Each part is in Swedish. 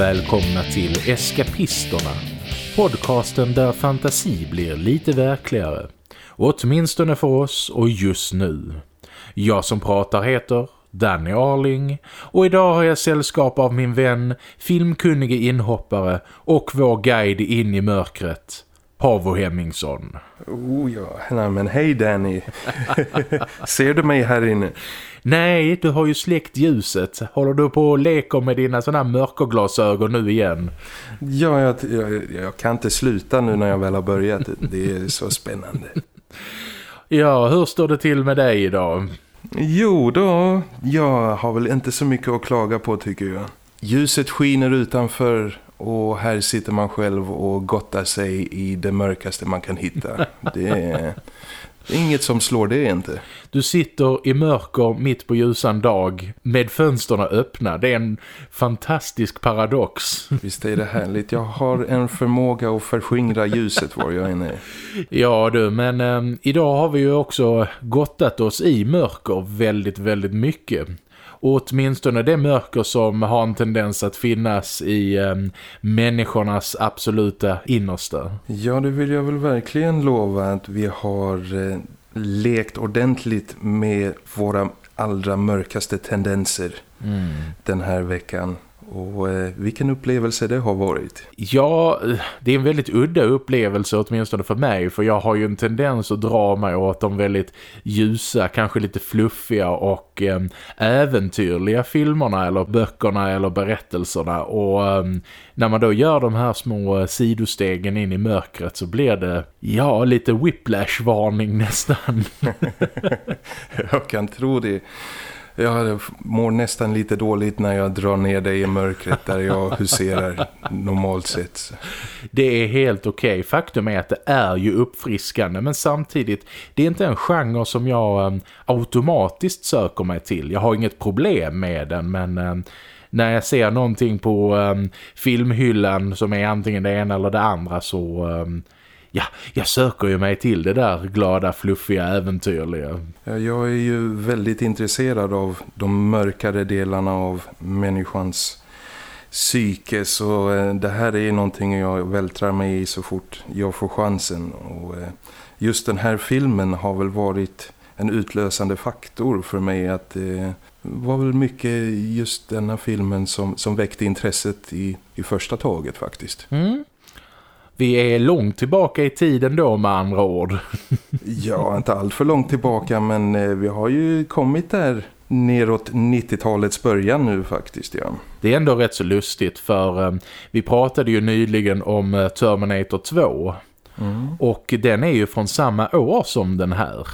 Och välkomna till Eskapisterna. Podcasten där fantasi blir lite verkligare. Åtminstone för oss och just nu. Jag som pratar heter Danny Arling och idag har jag sällskap av min vän, filmkunnige inhoppare och vår guide in i mörkret, Pavo Hemmingsson. Oh ja, nej men hej Danny. Ser du mig här inne? Nej, du har ju släckt ljuset. Håller du på och leker med dina sådana mörkerglasögon nu igen? Ja, jag, jag, jag kan inte sluta nu när jag väl har börjat. Det är så spännande. Ja, hur står det till med dig idag? Jo då, jag har väl inte så mycket att klaga på tycker jag. Ljuset skiner utanför och här sitter man själv och gottar sig i det mörkaste man kan hitta. Det är, inget som slår det inte. Du sitter i mörker mitt på ljusan dag med fönsterna öppna. Det är en fantastisk paradox. Visst är det härligt. Jag har en förmåga att förskingra ljuset var jag än är. Ja du, men eh, idag har vi ju också gottat oss i mörker väldigt, väldigt mycket. Och åtminstone det mörker som har en tendens att finnas i eh, människornas absoluta innersta. Ja, det vill jag väl verkligen lova att vi har eh, lekt ordentligt med våra allra mörkaste tendenser Mm. den här veckan. Och eh, vilken upplevelse det har varit. Ja, det är en väldigt udda upplevelse åtminstone för mig för jag har ju en tendens att dra mig åt de väldigt ljusa, kanske lite fluffiga och eh, äventyrliga filmerna eller böckerna eller berättelserna och eh, när man då gör de här små sidostegen in i mörkret så blir det, ja, lite whiplash-varning nästan. jag kan tro det. Jag mår nästan lite dåligt när jag drar ner dig i mörkret där jag huserar normalt sett. Det är helt okej. Okay. Faktum är att det är ju uppfriskande men samtidigt, det är inte en genre som jag um, automatiskt söker mig till. Jag har inget problem med den men... Um, när jag ser någonting på um, filmhyllan som är antingen det ena eller det andra så... Um, ja, jag söker ju mig till det där glada, fluffiga, äventyrliga. Jag är ju väldigt intresserad av de mörkare delarna av människans psyke så eh, det här är någonting jag vältrar mig i så fort jag får chansen och eh, just den här filmen har väl varit en utlösande faktor för mig att det eh, var väl mycket just denna filmen som, som väckte intresset i, i första taget faktiskt. Mm. Vi är långt tillbaka i tiden då med andra ord. ja, inte allt för långt tillbaka men eh, vi har ju kommit där neråt 90-talets början nu faktiskt, ja. Det är ändå rätt så lustigt för eh, vi pratade ju nyligen om eh, Terminator 2. Mm. Och den är ju från samma år som den här.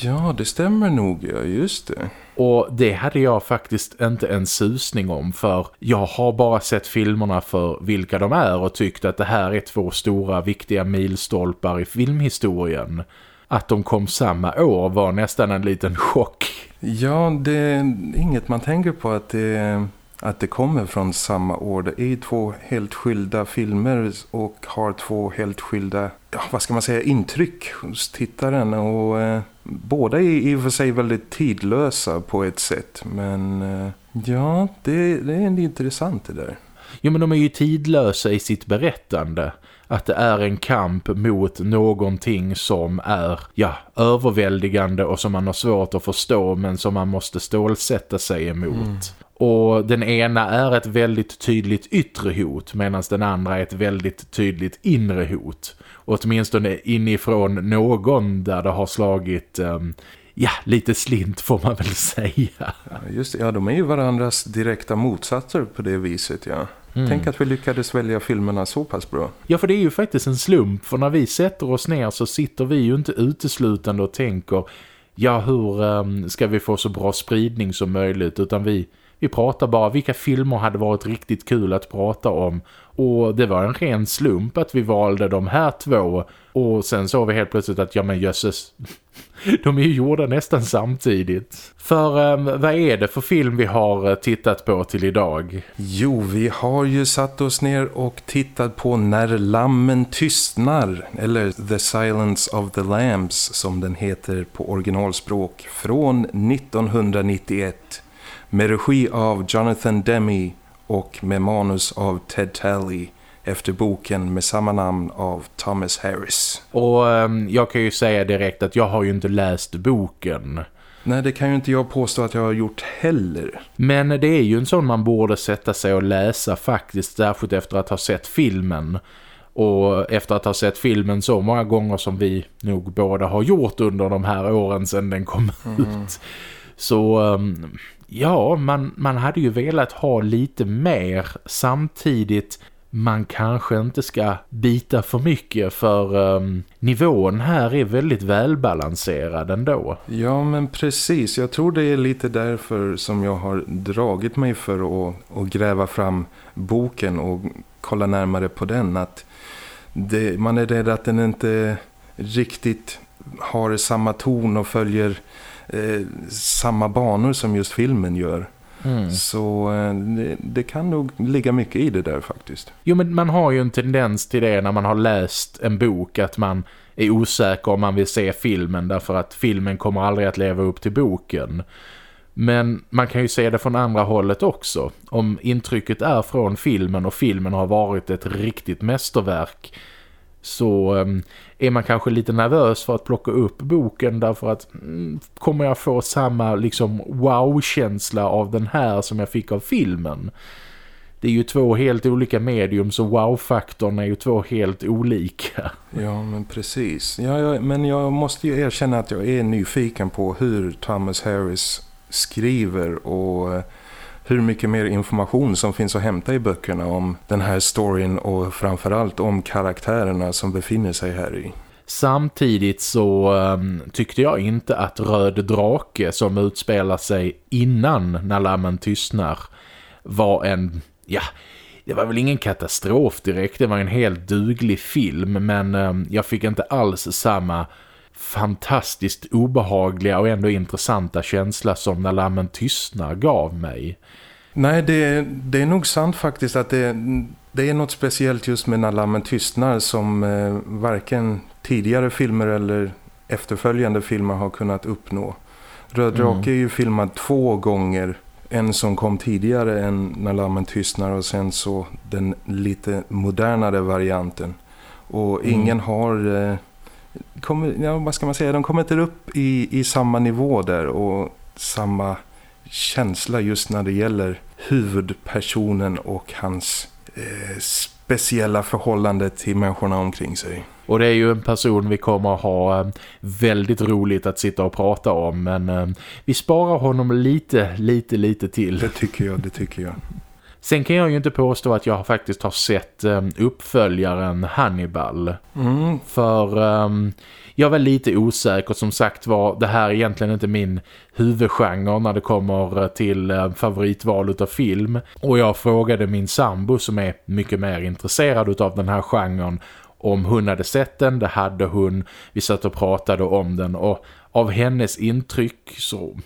Ja, det stämmer nog, ja, just det. Och det hade jag faktiskt inte en susning om för jag har bara sett filmerna för vilka de är och tyckt att det här är två stora viktiga milstolpar i filmhistorien. Att de kom samma år var nästan en liten chock. Ja, det är inget man tänker på att det, att det kommer från samma år. Det är två helt skilda filmer och har två helt skilda, ja, vad ska man säga, intryck hos tittaren och... Eh båda är i och för sig väldigt tidlösa på ett sätt. Men eh, ja, det, det är intressant det där. Jo men de är ju tidlösa i sitt berättande. Att det är en kamp mot någonting som är ja, överväldigande och som man har svårt att förstå men som man måste stålsätta sig emot. Mm. Och den ena är ett väldigt tydligt yttre hot medan den andra är ett väldigt tydligt inre hot åtminstone inifrån någon där det har slagit um, ja, lite slint får man väl säga. Just det. Ja, de är ju varandras direkta motsatser på det viset, ja. Mm. Tänk att vi lyckades välja filmerna så pass bra. Ja, för det är ju faktiskt en slump. För när vi sätter oss ner så sitter vi ju inte uteslutande och tänker ja, hur um, ska vi få så bra spridning som möjligt? Utan vi, vi pratar bara vilka filmer hade varit riktigt kul att prata om och det var en ren slump att vi valde de här två. Och sen såg vi helt plötsligt att, ja men jösses, de är ju gjorda nästan samtidigt. För um, vad är det för film vi har eh, tittat på till idag? Jo, vi har ju satt oss ner och tittat på När lammen tystnar. Eller The Silence of the Lambs som den heter på originalspråk. Från 1991. Med regi av Jonathan Demme och med manus av Ted Talley efter boken med samma namn av Thomas Harris. Och um, jag kan ju säga direkt att jag har ju inte läst boken. Nej, det kan ju inte jag påstå att jag har gjort heller. Men det är ju en sån man borde sätta sig och läsa faktiskt, särskilt efter att ha sett filmen. Och efter att ha sett filmen så många gånger som vi nog båda har gjort under de här åren sedan den kom mm. ut. Så um, ja, man, man hade ju velat ha lite mer samtidigt man kanske inte ska bita för mycket för um, nivån här är väldigt välbalanserad ändå. Ja men precis, jag tror det är lite därför som jag har dragit mig för att, att gräva fram boken och kolla närmare på den. Att det, man är rädd att den inte riktigt har samma ton och följer eh, samma banor som just filmen gör. Mm. Så eh, det, det, kan nog ligga mycket i det där faktiskt. Jo men man har ju en tendens till det när man har läst en bok att man är osäker om man vill se filmen därför att filmen kommer aldrig att leva upp till boken. Men man kan ju se det från andra hållet också. Om intrycket är från filmen och filmen har varit ett riktigt mästerverk så ehm, är man kanske lite nervös för att plocka upp boken därför att mm, kommer jag få samma liksom wow-känsla av den här som jag fick av filmen? Det är ju två helt olika medium så wow-faktorn är ju två helt olika. Ja men precis. Ja, ja, men jag måste ju erkänna att jag är nyfiken på hur Thomas Harris skriver och eh, hur mycket mer information som finns att hämta i böckerna om den här storyn och framförallt om karaktärerna som befinner sig här i. Samtidigt så um, tyckte jag inte att Röd drake som utspelar sig innan när lammen tystnar var en, ja, det var väl ingen katastrof direkt, det var en helt duglig film men um, jag fick inte alls samma fantastiskt obehagliga och ändå intressanta känsla som när lammen tystnar gav mig. Nej, det, det är nog sant faktiskt att det, det är något speciellt just med när lammen tystnar som eh, varken tidigare filmer eller efterföljande filmer har kunnat uppnå. Röd mm. är ju filmad två gånger. En som kom tidigare än När lammen tystnar och sen så den lite modernare varianten. Och mm. ingen har... Eh, kommer, ja, vad ska man säga? De kommer inte upp i, i samma nivå där och samma känsla just när det gäller huvudpersonen och hans eh, speciella förhållande till människorna omkring sig. Och det är ju en person vi kommer ha eh, väldigt roligt att sitta och prata om men eh, vi sparar honom lite, lite, lite till. Det tycker jag, det tycker jag. Sen kan jag ju inte påstå att jag faktiskt har sett um, uppföljaren Hannibal. Mm. För um, jag var lite osäker som sagt var det här är egentligen inte min huvudgenre när det kommer till uh, favoritval av film. Och jag frågade min sambo som är mycket mer intresserad av den här genren om hon hade sett den, det hade hon. Vi satt och pratade om den och av hennes intryck så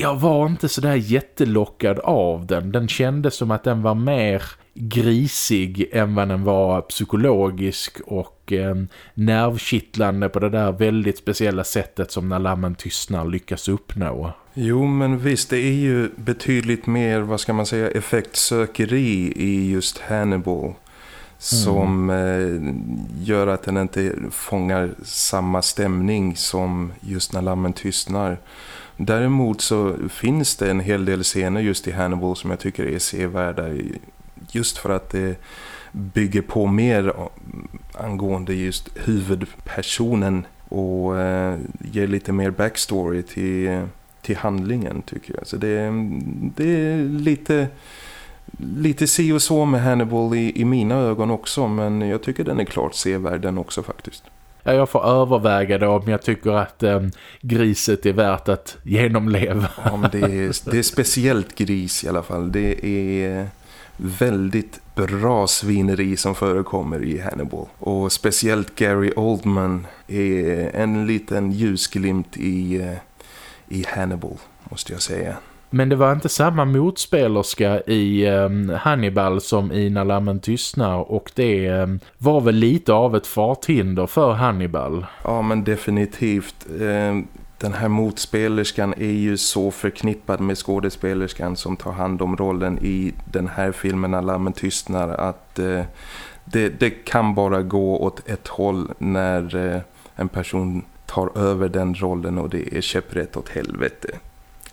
jag var inte så där jättelockad av den. Den kändes som att den var mer grisig än vad den var psykologisk och eh, nervkittlande på det där väldigt speciella sättet som när lammen tystnar lyckas uppnå. Jo men visst det är ju betydligt mer vad ska man säga effektsökeri i just Hannibal som mm. eh, gör att den inte fångar samma stämning som just när lammen tystnar. Däremot så finns det en hel del scener just i Hannibal som jag tycker är sevärda just för att det bygger på mer angående just huvudpersonen och eh, ger lite mer backstory till, till handlingen tycker jag. Så det, det är lite, lite si och så med Hannibal i, i mina ögon också men jag tycker den är klart sevärd den också faktiskt. Ja, jag får överväga det om jag tycker att eh, griset är värt att genomleva. Ja, det, är, det är speciellt gris i alla fall. Det är väldigt bra svineri som förekommer i Hannibal. Och speciellt Gary Oldman är en liten ljusglimt i, eh, i Hannibal måste jag säga. Men det var inte samma motspelerska i um, Hannibal som i När lammen tystnar och det um, var väl lite av ett farthinder för Hannibal. Ja men definitivt. Eh, den här motspelerskan är ju så förknippad med skådespelerskan som tar hand om rollen i den här filmen När lammen tystnar att eh, det, det, kan bara gå åt ett håll när eh, en person tar över den rollen och det är käpprätt åt helvete.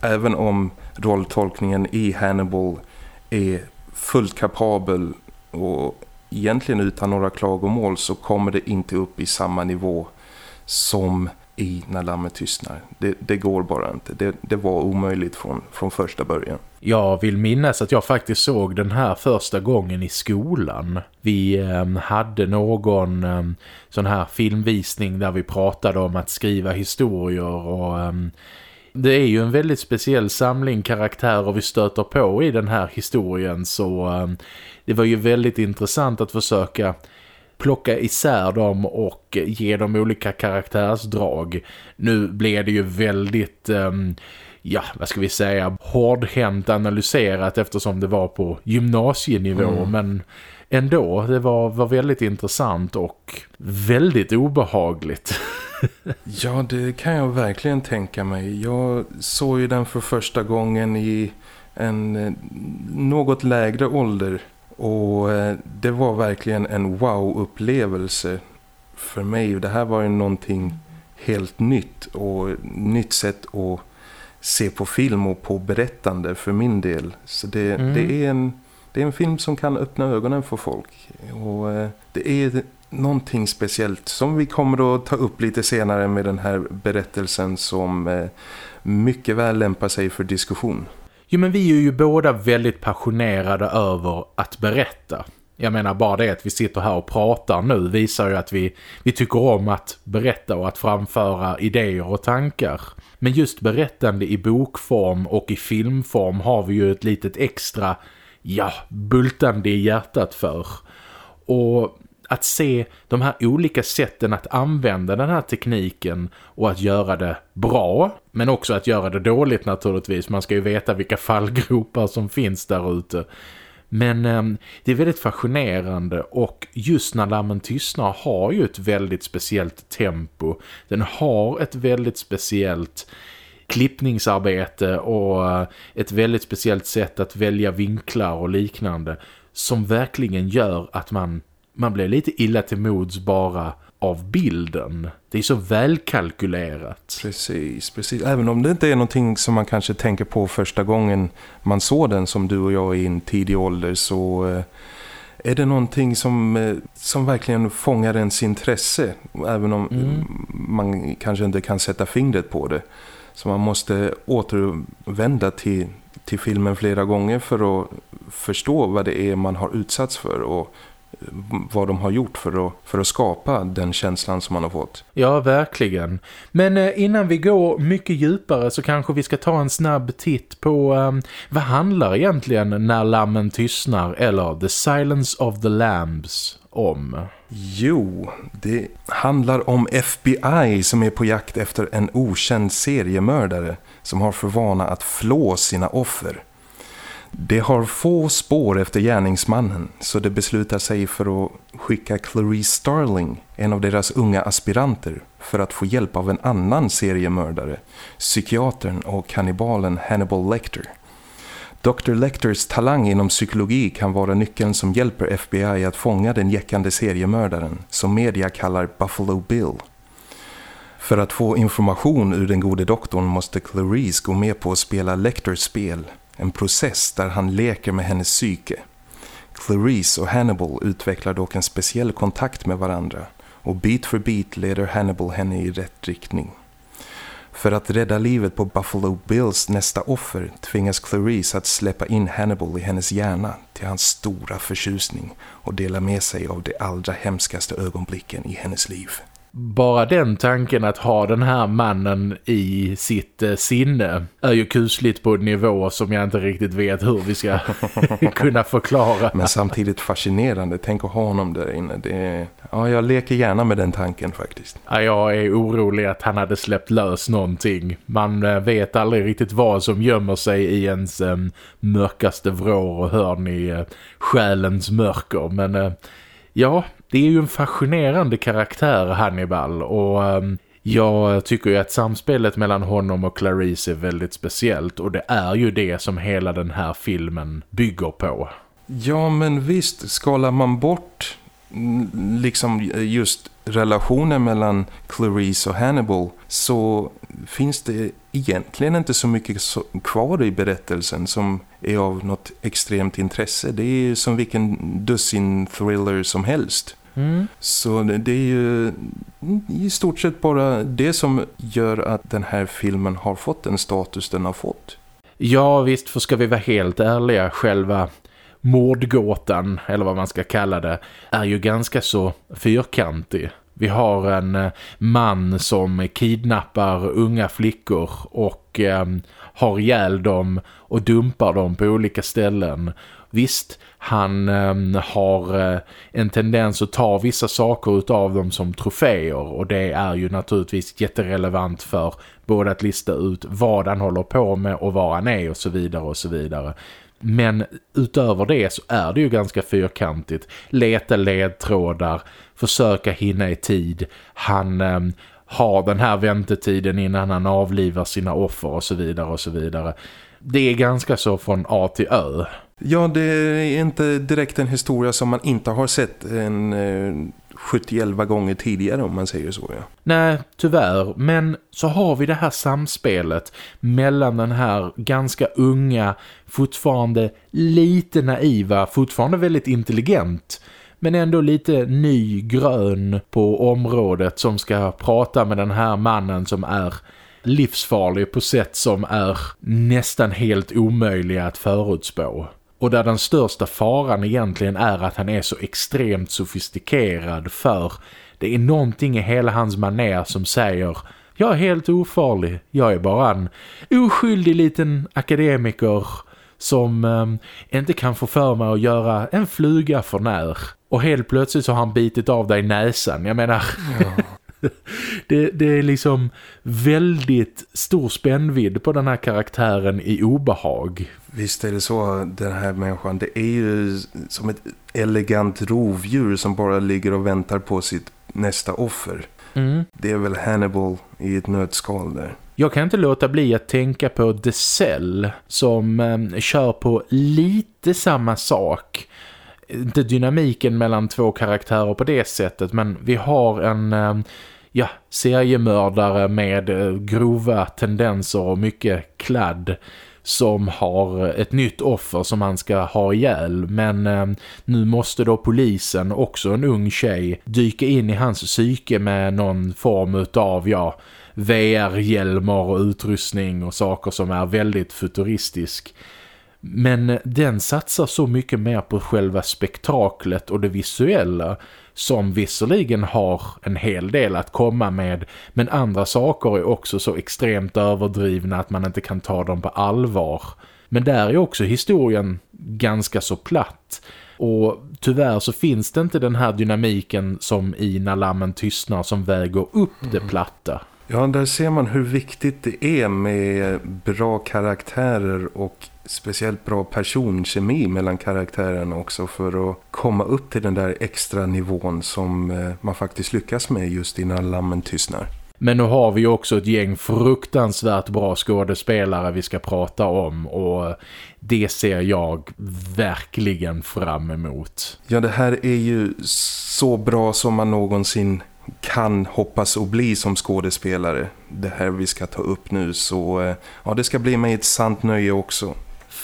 Även om rolltolkningen i Hannibal är fullt kapabel och egentligen utan några klagomål så kommer det inte upp i samma nivå som i När lammet tystnar. Det, det går bara inte. Det, det, var omöjligt från, från första början. Jag vill minnas att jag faktiskt såg den här första gången i skolan. Vi eh, hade någon eh, sån här filmvisning där vi pratade om att skriva historier och... Eh, det är ju en väldigt speciell samling karaktärer vi stöter på i den här historien så ehm, det var ju väldigt intressant att försöka plocka isär dem och ge dem olika karaktärsdrag. Nu blev det ju väldigt... Um, ja, vad ska vi säga, hårdhänt analyserat eftersom det var på gymnasienivå. Mm. Men ändå, det var, var väldigt intressant och väldigt obehagligt. ja, det kan jag verkligen tänka mig. Jag såg ju den för första gången i en eh, något lägre ålder och eh, det var verkligen en wow-upplevelse för mig. Det här var ju någonting helt nytt och nytt sätt att se på film och på berättande för min del. Så det, mm. det, är, en, det är en film som kan öppna ögonen för folk. Och eh, det är någonting speciellt som vi kommer att ta upp lite senare med den här berättelsen som eh, mycket väl lämpar sig för diskussion. Jo men vi är ju båda väldigt passionerade över att berätta. Jag menar bara det att vi sitter här och pratar nu visar ju att vi, vi tycker om att berätta och att framföra idéer och tankar. Men just berättande i bokform och i filmform har vi ju ett litet extra, ja, bultande i hjärtat för. Och att se de här olika sätten att använda den här tekniken och att göra det bra men också att göra det dåligt naturligtvis. Man ska ju veta vilka fallgropar som finns där ute. Men eh, det är väldigt fascinerande och just när lammen tystnar har ju ett väldigt speciellt tempo. Den har ett väldigt speciellt klippningsarbete och eh, ett väldigt speciellt sätt att välja vinklar och liknande som verkligen gör att man man blir lite illa till mods bara av bilden. Det är så välkalkylerat. Precis, precis. Även om det inte är någonting som man kanske tänker på första gången man såg den som du och jag i en tidig ålder så eh, är det någonting som, eh, som verkligen fångar ens intresse. Även om mm. man kanske inte kan sätta fingret på det. Så man måste återvända till, till filmen flera gånger för att förstå vad det är man har utsatts för och vad de har gjort för att, för att skapa den känslan som man har fått. Ja, verkligen. Men eh, innan vi går mycket djupare så kanske vi ska ta en snabb titt på um, vad handlar egentligen När lammen tystnar eller The Silence of the Lambs om? Jo, det handlar om FBI som är på jakt efter en okänd seriemördare som har för vana att flå sina offer. Det har få spår efter gärningsmannen så det beslutar sig för att skicka Clarice Starling, en av deras unga aspiranter, för att få hjälp av en annan seriemördare, psykiatern och kannibalen Hannibal Lecter. Dr. Lecters talang inom psykologi kan vara nyckeln som hjälper FBI att fånga den jäckande seriemördaren som media kallar Buffalo Bill. För att få information ur den gode doktorn måste Clarice gå med på att spela Lecters spel en process där han leker med hennes psyke. Clarice och Hannibal utvecklar dock en speciell kontakt med varandra och bit för bit leder Hannibal henne i rätt riktning. För att rädda livet på Buffalo Bills nästa offer tvingas Clarice att släppa in Hannibal i hennes hjärna till hans stora förtjusning och dela med sig av de allra hemskaste ögonblicken i hennes liv bara den tanken att ha den här mannen i sitt eh, sinne är ju kusligt på en nivå som jag inte riktigt vet hur vi ska kunna förklara. Men samtidigt fascinerande. Tänk att ha honom där inne. Är... Ja, jag leker gärna med den tanken faktiskt. Ja, jag är orolig att han hade släppt lös någonting. Man eh, vet aldrig riktigt vad som gömmer sig i ens eh, mörkaste vrår och hörn i själens mörker. Men... Ja, det är ju en fascinerande karaktär Hannibal och um, Jag tycker ju att samspelet mellan honom och Clarice är väldigt speciellt och det är ju det som hela den här filmen bygger på. Ja men visst, skalar man bort mm, liksom just relationen mellan Clarice och Hannibal så finns det egentligen inte så mycket kvar i berättelsen som är av något extremt intresse. Det är som vilken dussin thriller som helst. Mm. Så det är ju i stort sett bara det som gör att den här filmen har fått den status den har fått. Ja visst, för ska vi vara helt ärliga, själva mordgåtan, eller vad man ska kalla det, är ju ganska så fyrkantig. Vi har en eh, man som kidnappar unga flickor och eh, har ihjäl dem och dumpar dem på olika ställen. Visst, han eh, har eh, en tendens att ta vissa saker utav dem som troféer och det är ju naturligtvis jätterelevant för både att lista ut vad han håller på med och var han är och så vidare och så vidare. Men utöver det så är det ju ganska fyrkantigt. Leta ledtrådar, försöka hinna i tid. Han eh, har den här väntetiden innan han avlivar sina offer och så vidare och så vidare. Det är ganska så från A till Ö. Ja, det är inte direkt en historia som man inte har sett en eh, eh, 71 gånger tidigare om man säger så. Ja. Nej, tyvärr. Men så har vi det här samspelet mellan den här ganska unga, fortfarande lite naiva, fortfarande väldigt intelligent men ändå lite ny grön på området som ska prata med den här mannen som är livsfarlig på sätt som är nästan helt omöjliga att förutspå. Och där den största faran egentligen är att han är så extremt sofistikerad för det är någonting i hela hans maner som säger jag är helt ofarlig, jag är bara en oskyldig liten akademiker som eh, inte kan få för mig att göra en fluga för när. Och helt plötsligt så har han bitit av dig näsan. Jag menar, ja. det, det är liksom väldigt stor spännvidd på den här karaktären i obehag. Visst är det så, den här människan. Det är ju som ett elegant rovdjur som bara ligger och väntar på sitt nästa offer. Mm. Det är väl Hannibal i ett nötskal där. Jag kan inte låta bli att tänka på The Cell som eh, kör på lite samma sak. Inte dynamiken mellan två karaktärer på det sättet men vi har en eh, ja, seriemördare med eh, grova tendenser och mycket kladd som har eh, ett nytt offer som han ska ha ihjäl. Men eh, nu måste då polisen, också en ung tjej, dyka in i hans psyke med någon form av, ja, VR-hjälmar och utrustning och saker som är väldigt futuristisk. Men eh, den satsar så mycket mer på själva spektaklet och det visuella som visserligen har en hel del att komma med men andra saker är också så extremt överdrivna att man inte kan ta dem på allvar. Men där är också historien ganska så platt. Och tyvärr så finns det inte den här dynamiken som i När lammen tystnar som väger upp det mm. platta. Ja, där ser man hur viktigt det är med bra karaktärer och speciellt bra personkemi mellan karaktärerna också för att komma upp till den där extra nivån som eh, man faktiskt lyckas med just innan lammen tystnar. Men nu har vi också ett gäng fruktansvärt bra skådespelare vi ska prata om och det ser jag verkligen fram emot. Ja, det här är ju så bra som man någonsin kan hoppas och bli som skådespelare. Det här vi ska ta upp nu så eh, ja, det ska bli mig ett sant nöje också.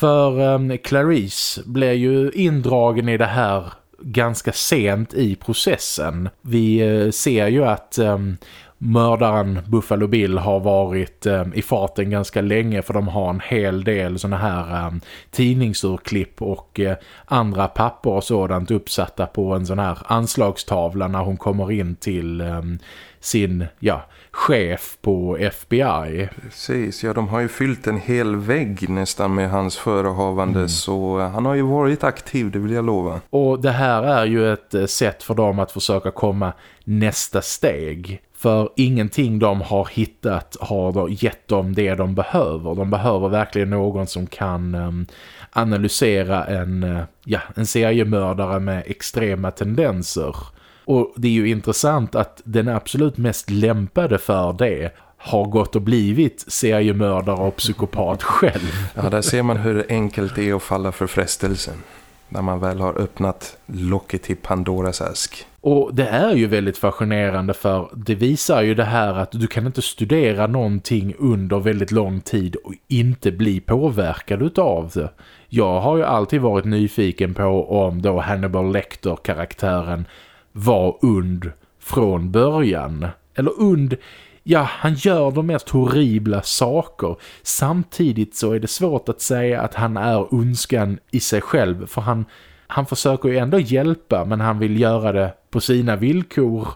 För um, Clarice blir ju indragen i det här ganska sent i processen. Vi uh, ser ju att um, mördaren Buffalo Bill har varit um, i farten ganska länge för de har en hel del såna här um, tidningsurklipp och uh, andra papper och sådant uppsatta på en sån här anslagstavla när hon kommer in till um, sin, ja, chef på FBI. Precis, ja de har ju fyllt en hel vägg nästan med hans förehavande mm. så han har ju varit aktiv, det vill jag lova. Och det här är ju ett eh, sätt för dem att försöka komma nästa steg. För ingenting de har hittat har gett dem det de behöver. De behöver verkligen någon som kan um, analysera en, uh, ja, en seriemördare med extrema tendenser Och det är ju intressant att den absolut mest lämpade för det har gått och blivit seriemördare och psykopat själv. Ja, där ser man hur enkelt det är att falla för frestelsen. När man väl har öppnat locket till Pandoras ask. Och det är ju väldigt fascinerande för det visar ju det här att du kan inte studera någonting under väldigt lång tid och inte bli påverkad utav det. Jag har ju alltid varit nyfiken på om då Hannibal Lecter-karaktären var und från början. Eller und, ja han gör de mest horribla saker. Samtidigt så är det svårt att säga att han är ondskan i sig själv för han, han försöker ju ändå hjälpa men han vill göra det på sina villkor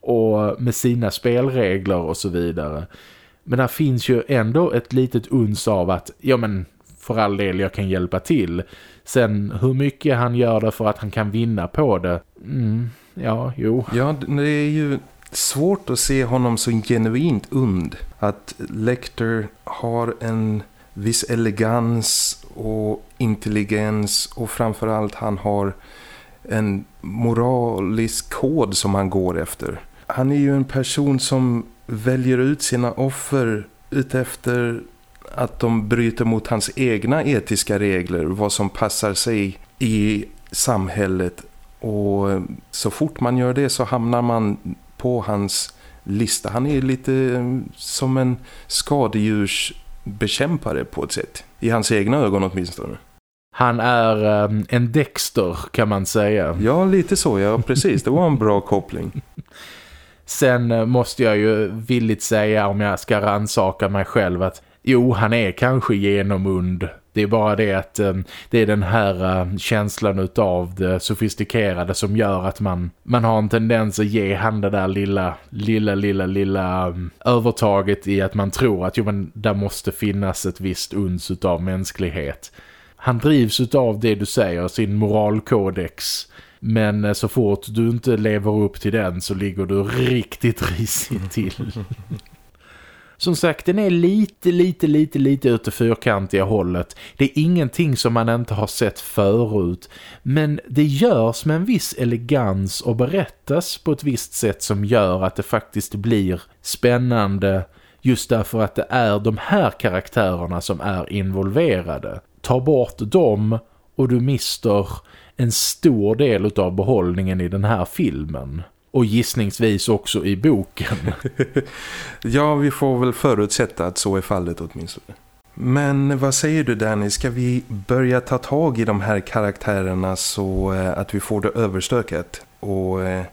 och med sina spelregler och så vidare. Men där finns ju ändå ett litet uns av att, ja men för all del jag kan hjälpa till. Sen hur mycket han gör det för att han kan vinna på det, mm, ja, jo. Ja, det är ju svårt att se honom så genuint und. Att Lecter har en viss elegans och intelligens och framförallt han har en moralisk kod som han går efter. Han är ju en person som väljer ut sina offer utefter att de bryter mot hans egna etiska regler, vad som passar sig i samhället och så fort man gör det så hamnar man på hans lista. Han är lite som en skadedjursbekämpare på ett sätt. I hans egna ögon åtminstone. Han är um, en Dexter kan man säga. Ja, lite så. Ja, precis. Det var en bra koppling. Sen eh, måste jag ju villigt säga om jag ska ransaka mig själv att jo, han är kanske genomund. Det är bara det att eh, det är den här eh, känslan utav det sofistikerade som gör att man, man har en tendens att ge han det där lilla, lilla, lilla, lilla eh, övertaget i att man tror att jo, men där måste finnas ett visst uns utav mänsklighet. Han drivs utav det du säger, sin moralkodex. Men så fort du inte lever upp till den så ligger du riktigt risigt till. Som sagt, den är lite, lite, lite, lite ute fyrkantiga hållet. Det är ingenting som man inte har sett förut. Men det görs med en viss elegans och berättas på ett visst sätt som gör att det faktiskt blir spännande just därför att det är de här karaktärerna som är involverade. Ta bort dem och du mister en stor del av behållningen i den här filmen. Och gissningsvis också i boken. ja, vi får väl förutsätta att så är fallet åtminstone. Men vad säger du Danny, ska vi börja ta tag i de här karaktärerna så eh, att vi får det överstökat och eh,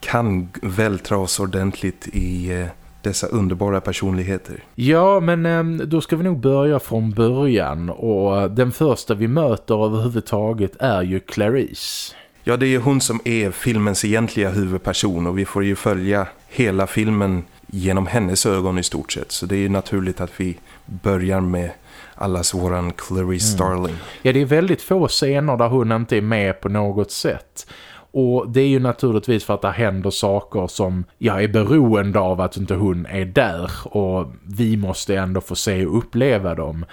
kan vältra oss ordentligt i eh, dessa underbara personligheter? Ja, men ehm, då ska vi nog börja från början och den första vi möter överhuvudtaget är ju Clarice. Ja, det är hon som är filmens egentliga huvudperson och vi får ju följa hela filmen genom hennes ögon i stort sett. Så det är ju naturligt att vi börjar med allas våran Clarice mm. Starling. Ja, det är väldigt få scener där hon inte är med på något sätt. Och det är ju naturligtvis för att det händer saker som jag är beroende av att inte hon är där. Och vi måste ändå få se och uppleva dem.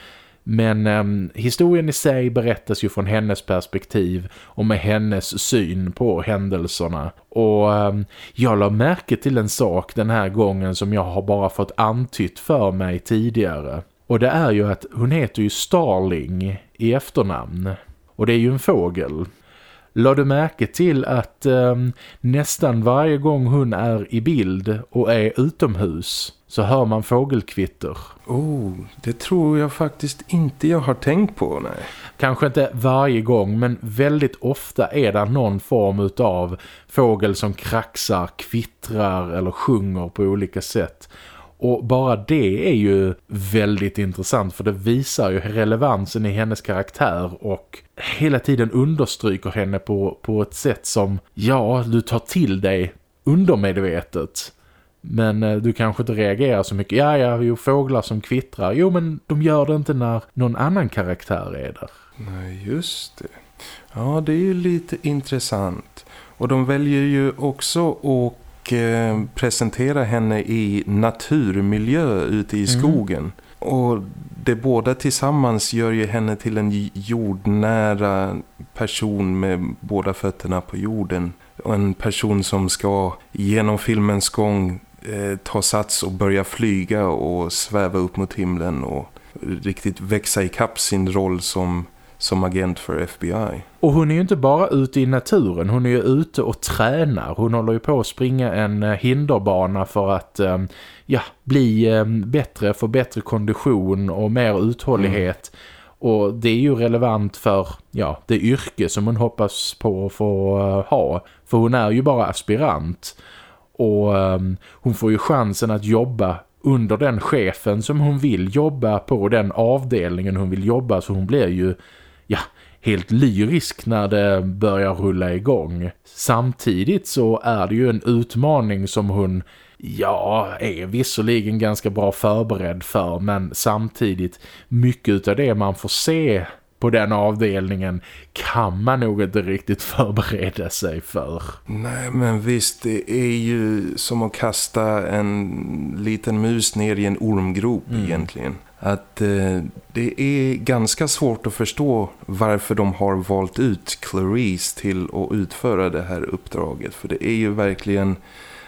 Men um, historien i sig berättas ju från hennes perspektiv och med hennes syn på händelserna. Och um, jag la märke till en sak den här gången som jag har bara fått antytt för mig tidigare. Och det är ju att hon heter ju Starling i efternamn. Och det är ju en fågel. La du märke till att um, nästan varje gång hon är i bild och är utomhus så hör man fågelkvitter. Oh, det tror jag faktiskt inte jag har tänkt på, nej. Kanske inte varje gång, men väldigt ofta är det någon form av fågel som kraxar, kvittrar eller sjunger på olika sätt. Och bara det är ju väldigt intressant för det visar ju relevansen i hennes karaktär och hela tiden understryker henne på, på ett sätt som, ja, du tar till dig undermedvetet. Men eh, du kanske inte reagerar så mycket. Ja, ja, jo, fåglar som kvittrar. Jo, men de gör det inte när någon annan karaktär är där. Nej, just det. Ja, det är ju lite intressant. Och de väljer ju också att eh, presentera henne i naturmiljö ute i mm. skogen. Mm. Och det båda tillsammans gör ju henne till en jordnära person med båda fötterna på jorden. en person som ska genom filmens gång eh, ta sats och börja flyga och sväva upp mot himlen och riktigt växa i kapp sin roll som, som agent för FBI. Och hon är ju inte bara ute i naturen, hon är ju ute och tränar. Hon håller ju på att springa en eh, hinderbana för att eh, ja, bli eh, bättre, få bättre kondition och mer uthållighet. Mm. Och det är ju relevant för ja, det yrke som hon hoppas på att få ha. För hon är ju bara aspirant. Och um, hon får ju chansen att jobba under den chefen som hon vill jobba på den avdelningen hon vill jobba så hon blir ju ja, helt lyrisk när det börjar rulla igång. Samtidigt så är det ju en utmaning som hon ja, är visserligen ganska bra förberedd för men samtidigt mycket av det man får se på den avdelningen kan man nog inte riktigt förbereda sig för. Nej men visst, det är ju som att kasta en liten mus ner i en ormgrop mm. egentligen. Att eh, det är ganska svårt att förstå varför de har valt ut Clarice till att utföra det här uppdraget. För det är ju verkligen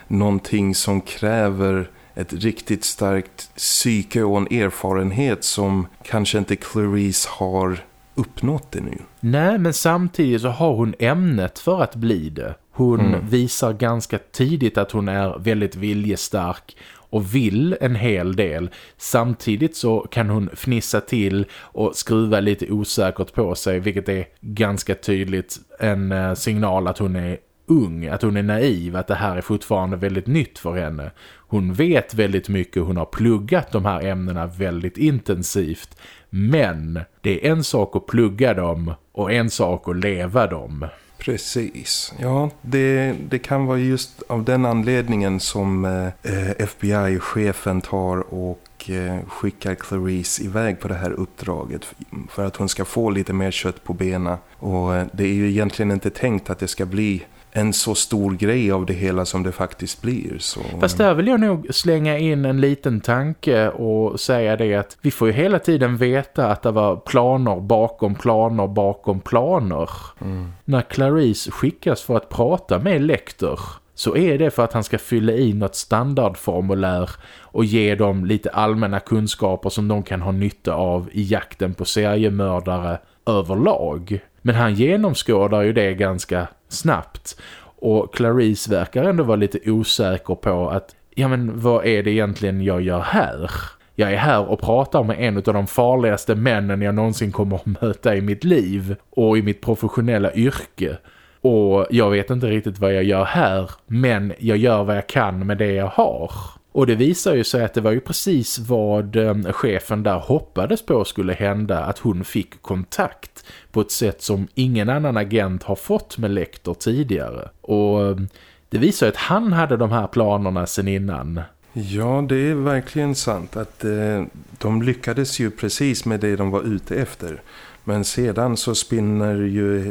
någonting som kräver ett riktigt starkt psyke och en erfarenhet som kanske inte Clarice har uppnått det nu. Nej, men samtidigt så har hon ämnet för att bli det. Hon mm. visar ganska tidigt att hon är väldigt viljestark och vill en hel del. Samtidigt så kan hon fnissa till och skruva lite osäkert på sig vilket är ganska tydligt en eh, signal att hon är ung, att hon är naiv, att det här är fortfarande väldigt nytt för henne. Hon vet väldigt mycket, hon har pluggat de här ämnena väldigt intensivt. Men det är en sak att plugga dem och en sak att leva dem. Precis. Ja, det, det kan vara just av den anledningen som eh, FBI-chefen tar och eh, skickar Clarice iväg på det här uppdraget för att hon ska få lite mer kött på bena. Och eh, det är ju egentligen inte tänkt att det ska bli en så stor grej av det hela som det faktiskt blir. Så... Fast där vill jag nog slänga in en liten tanke och säga det att vi får ju hela tiden veta att det var planer bakom planer bakom planer. Mm. När Clarice skickas för att prata med Lecter så är det för att han ska fylla i något standardformulär och ge dem lite allmänna kunskaper som de kan ha nytta av i jakten på seriemördare överlag. Men han genomskådar ju det ganska snabbt. Och Clarice verkar ändå vara lite osäker på att ja men vad är det egentligen jag gör här? Jag är här och pratar med en av de farligaste männen jag någonsin kommer att möta i mitt liv och i mitt professionella yrke. Och jag vet inte riktigt vad jag gör här, men jag gör vad jag kan med det jag har. Och det visar ju sig att det var ju precis vad eh, chefen där hoppades på skulle hända, att hon fick kontakt på ett sätt som ingen annan agent har fått med Lecter tidigare. Och eh, det visar ju att han hade de här planerna sen innan. Ja, det är verkligen sant att eh, de lyckades ju precis med det de var ute efter. Men sedan så spinner ju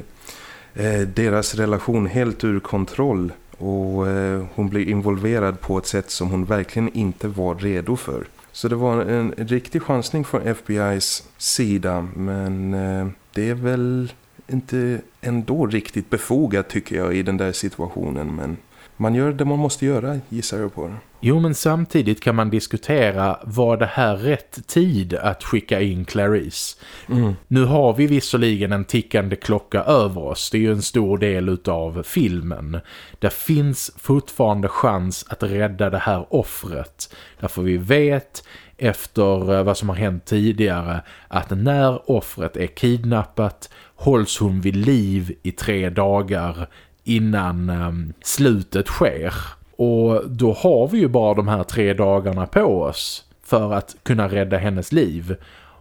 eh, deras relation helt ur kontroll och eh, hon blir involverad på ett sätt som hon verkligen inte var redo för. Så det var en, riktig chansning från FBIs sida men eh, det är väl inte ändå riktigt befogat tycker jag i den där situationen men man gör det man måste göra gissar jag på. Jo men samtidigt kan man diskutera var det här rätt tid att skicka in Clarice. Mm. Nu har vi visserligen en tickande klocka över oss. Det är ju en stor del av filmen. Det finns fortfarande chans att rädda det här offret. Därför vi vet efter eh, vad som har hänt tidigare att när offret är kidnappat hålls hon vid liv i tre dagar innan um, slutet sker. Och då har vi ju bara de här tre dagarna på oss för att kunna rädda hennes liv.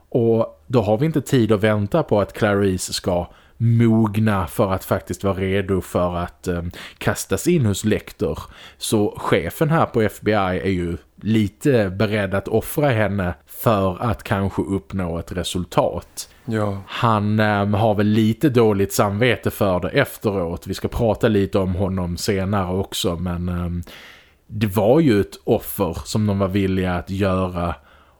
Och då har vi inte tid att vänta på att Clarice ska mogna för att faktiskt vara redo för att ehm, kastas in hos Lecter. Så chefen här på FBI är ju lite beredd att offra henne för att kanske uppnå ett resultat. Ja. Han eh, har väl lite dåligt samvete för det efteråt. Vi ska prata lite om honom senare också men eh, det var ju ett offer som de var villiga att göra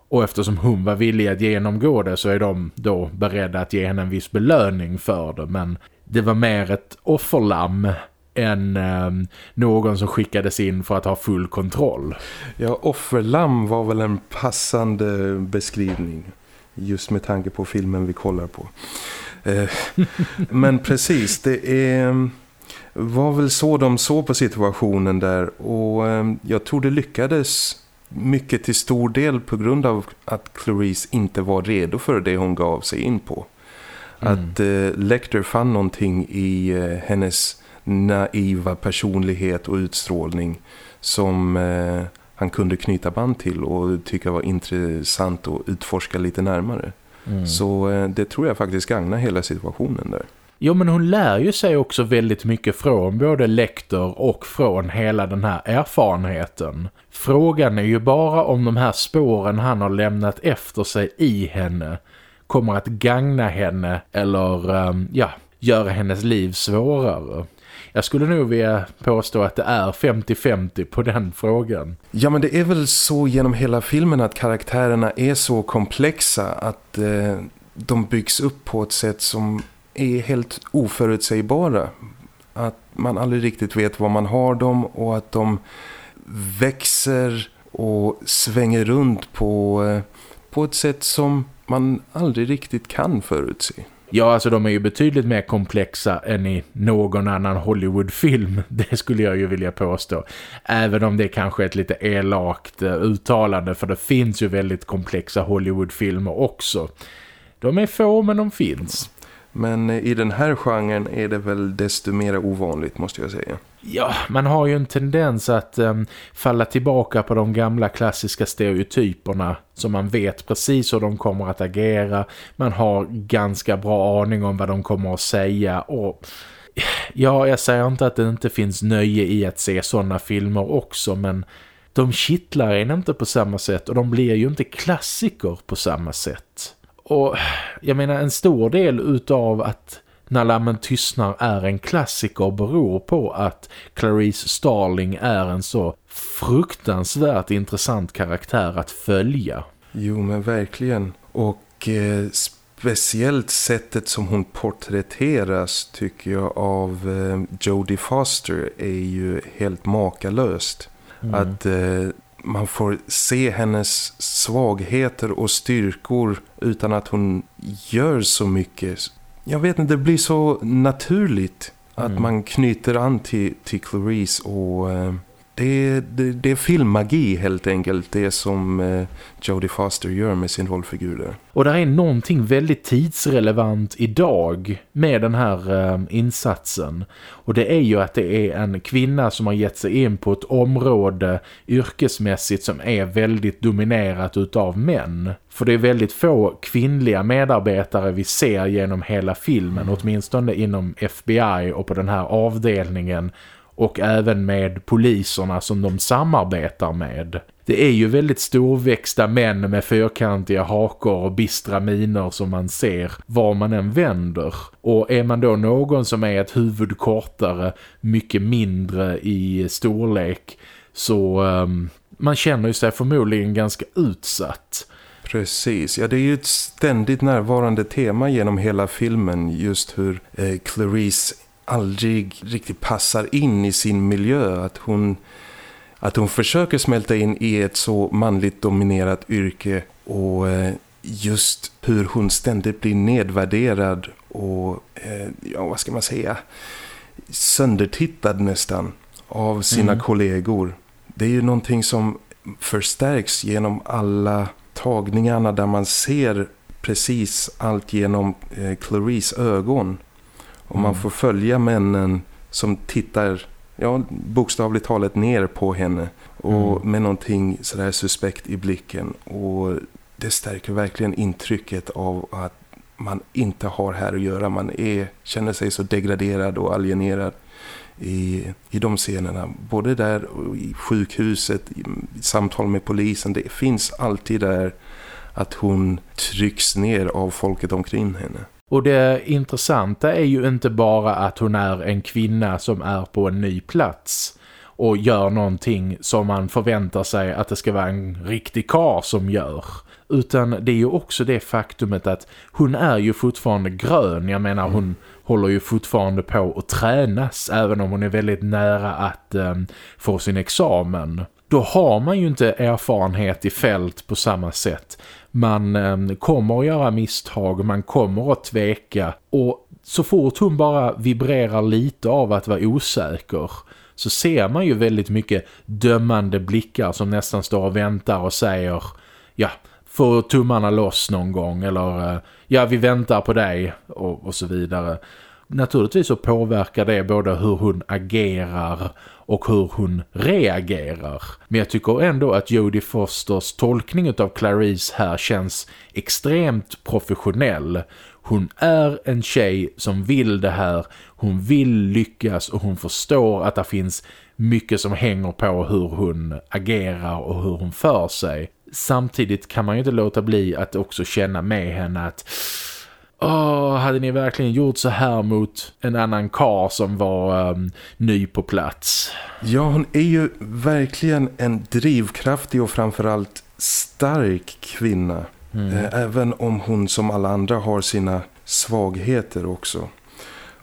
och eftersom hon var villig att genomgå det så är de då beredda att ge henne en viss belöning för det. Men det var mer ett offerlamm än eh, någon som skickades in för att ha full kontroll. Ja, offerlamm var väl en passande beskrivning just med tanke på filmen vi kollar på. Eh, men precis, det är, var väl så de såg på situationen där och eh, jag tror det lyckades mycket till stor del på grund av att Clarice inte var redo för det hon gav sig in på. Mm. Att eh, Lecter fann någonting i eh, hennes naiva personlighet och utstrålning som eh, han kunde knyta band till och tycka var intressant att utforska lite närmare. Mm. Så eh, det tror jag faktiskt gagnar hela situationen där. Jo men hon lär ju sig också väldigt mycket från både Lecter och från hela den här erfarenheten. Frågan är ju bara om de här spåren han har lämnat efter sig i henne kommer att gagna henne eller um, ja, göra hennes liv svårare. Jag skulle nog vilja påstå att det är 50-50 på den frågan. Ja men det är väl så genom hela filmen att karaktärerna är så komplexa att eh, de byggs upp på ett sätt som är helt oförutsägbara. Att man aldrig riktigt vet var man har dem och att de växer och svänger runt på, eh, på ett sätt som man aldrig riktigt kan förutse. Ja, alltså de är ju betydligt mer komplexa än i någon annan Hollywoodfilm. Det skulle jag ju vilja påstå. Även om det kanske är ett lite elakt eh, uttalande för det finns ju väldigt komplexa Hollywoodfilmer också. De är få men de finns. Men eh, i den här genren är det väl desto mer ovanligt måste jag säga. Ja, man har ju en tendens att um, falla tillbaka på de gamla klassiska stereotyperna som man vet precis hur de kommer att agera. Man har ganska bra aning om vad de kommer att säga och... Ja, jag säger inte att det inte finns nöje i att se sådana filmer också, men de kittlar en inte på samma sätt och de blir ju inte klassiker på samma sätt. Och jag menar en stor del utav att när lammen tystnar är en klassiker beror på att Clarice Starling är en så fruktansvärt intressant karaktär att följa. Jo men verkligen. Och eh, speciellt sättet som hon porträtteras tycker jag av eh, Jodie Foster är ju helt makalöst. Mm. Att eh, man får se hennes svagheter och styrkor utan att hon gör så mycket. Jag vet inte, det blir så naturligt att mm. man knyter an till, till Clarice och eh, det, det, det är filmmagi helt enkelt, det som eh, Jodie Foster gör med sin rollfigur där. Och det är någonting väldigt tidsrelevant idag med den här eh, insatsen. Och det är ju att det är en kvinna som har gett sig in på ett område yrkesmässigt som är väldigt dominerat utav män. För det är väldigt få kvinnliga medarbetare vi ser genom hela filmen, mm. åtminstone inom FBI och på den här avdelningen och även med poliserna som de samarbetar med. Det är ju väldigt storväxta män med fyrkantiga hakor och bistra miner som man ser var man än vänder. Och är man då någon som är ett huvud kortare, mycket mindre i storlek så um, man känner ju sig förmodligen ganska utsatt. Precis, ja det är ju ett ständigt närvarande tema genom hela filmen just hur eh, Clarice aldrig riktigt passar in i sin miljö. Att hon, att hon försöker smälta in i ett så manligt dominerat yrke och eh, just hur hon ständigt blir nedvärderad och eh, ja vad ska man säga söndertittad nästan av sina mm. kollegor. Det är ju någonting som förstärks genom alla tagningarna där man ser precis allt genom eh, Clarice ögon. Och man får följa männen som tittar ja, bokstavligt talat ner på henne. Och mm. med någonting sådär suspekt i blicken. Och det stärker verkligen intrycket av att man inte har här att göra. Man är, känner sig så degraderad och alienerad i, i de scenerna. Både där och i sjukhuset, i samtal med polisen. Det finns alltid där att hon trycks ner av folket omkring henne. Och det intressanta är ju inte bara att hon är en kvinna som är på en ny plats och gör någonting som man förväntar sig att det ska vara en riktig kar som gör. utan det är ju också det faktumet att hon är ju fortfarande grön. Jag menar hon håller ju fortfarande på att tränas även om hon är väldigt nära att eh, få sin examen. Då har man ju inte erfarenhet i fält på samma sätt. Man eh, kommer att göra misstag, man kommer att tveka. Och så fort hon bara vibrerar lite av att vara osäker så ser man ju väldigt mycket dömande blickar som nästan står och väntar och säger ja, få tummarna loss någon gång? Eller eh, ja, vi väntar på dig. Och, och så vidare. Naturligtvis så påverkar det både hur hon agerar och hur hon reagerar. Men jag tycker ändå att Jodie Fosters tolkning av Clarice här känns extremt professionell. Hon är en tjej som vill det här. Hon vill lyckas och hon förstår att det finns mycket som hänger på hur hon agerar och hur hon för sig. Samtidigt kan man ju inte låta bli att också känna med henne att Åh, hade ni verkligen gjort så här mot en annan kar som var um, ny på plats? Ja, hon är ju verkligen en drivkraftig och framförallt stark kvinna. Mm. Eh, även om hon som alla andra har sina svagheter också.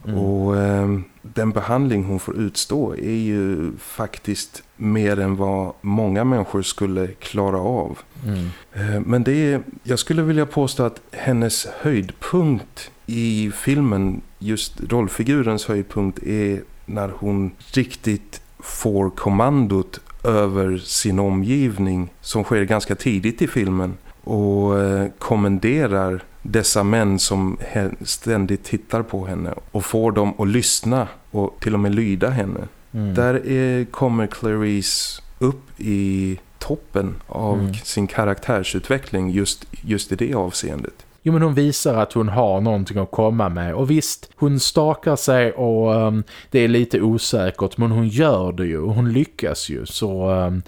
Mm. Och eh, den behandling hon får utstå är ju faktiskt mer än vad många människor skulle klara av. Mm. Eh, men det är, jag skulle vilja påstå att hennes höjdpunkt i filmen, just rollfigurens höjdpunkt är när hon riktigt får kommandot över sin omgivning som sker ganska tidigt i filmen och eh, kommenderar dessa män som ständigt tittar på henne och får dem att lyssna och till och med lyda henne. Mm. Där är, kommer Clarice upp i toppen av mm. sin karaktärsutveckling just, just i det avseendet. Jo men hon visar att hon har någonting att komma med och visst, hon stakar sig och um, det är lite osäkert men hon gör det ju och hon lyckas ju så um,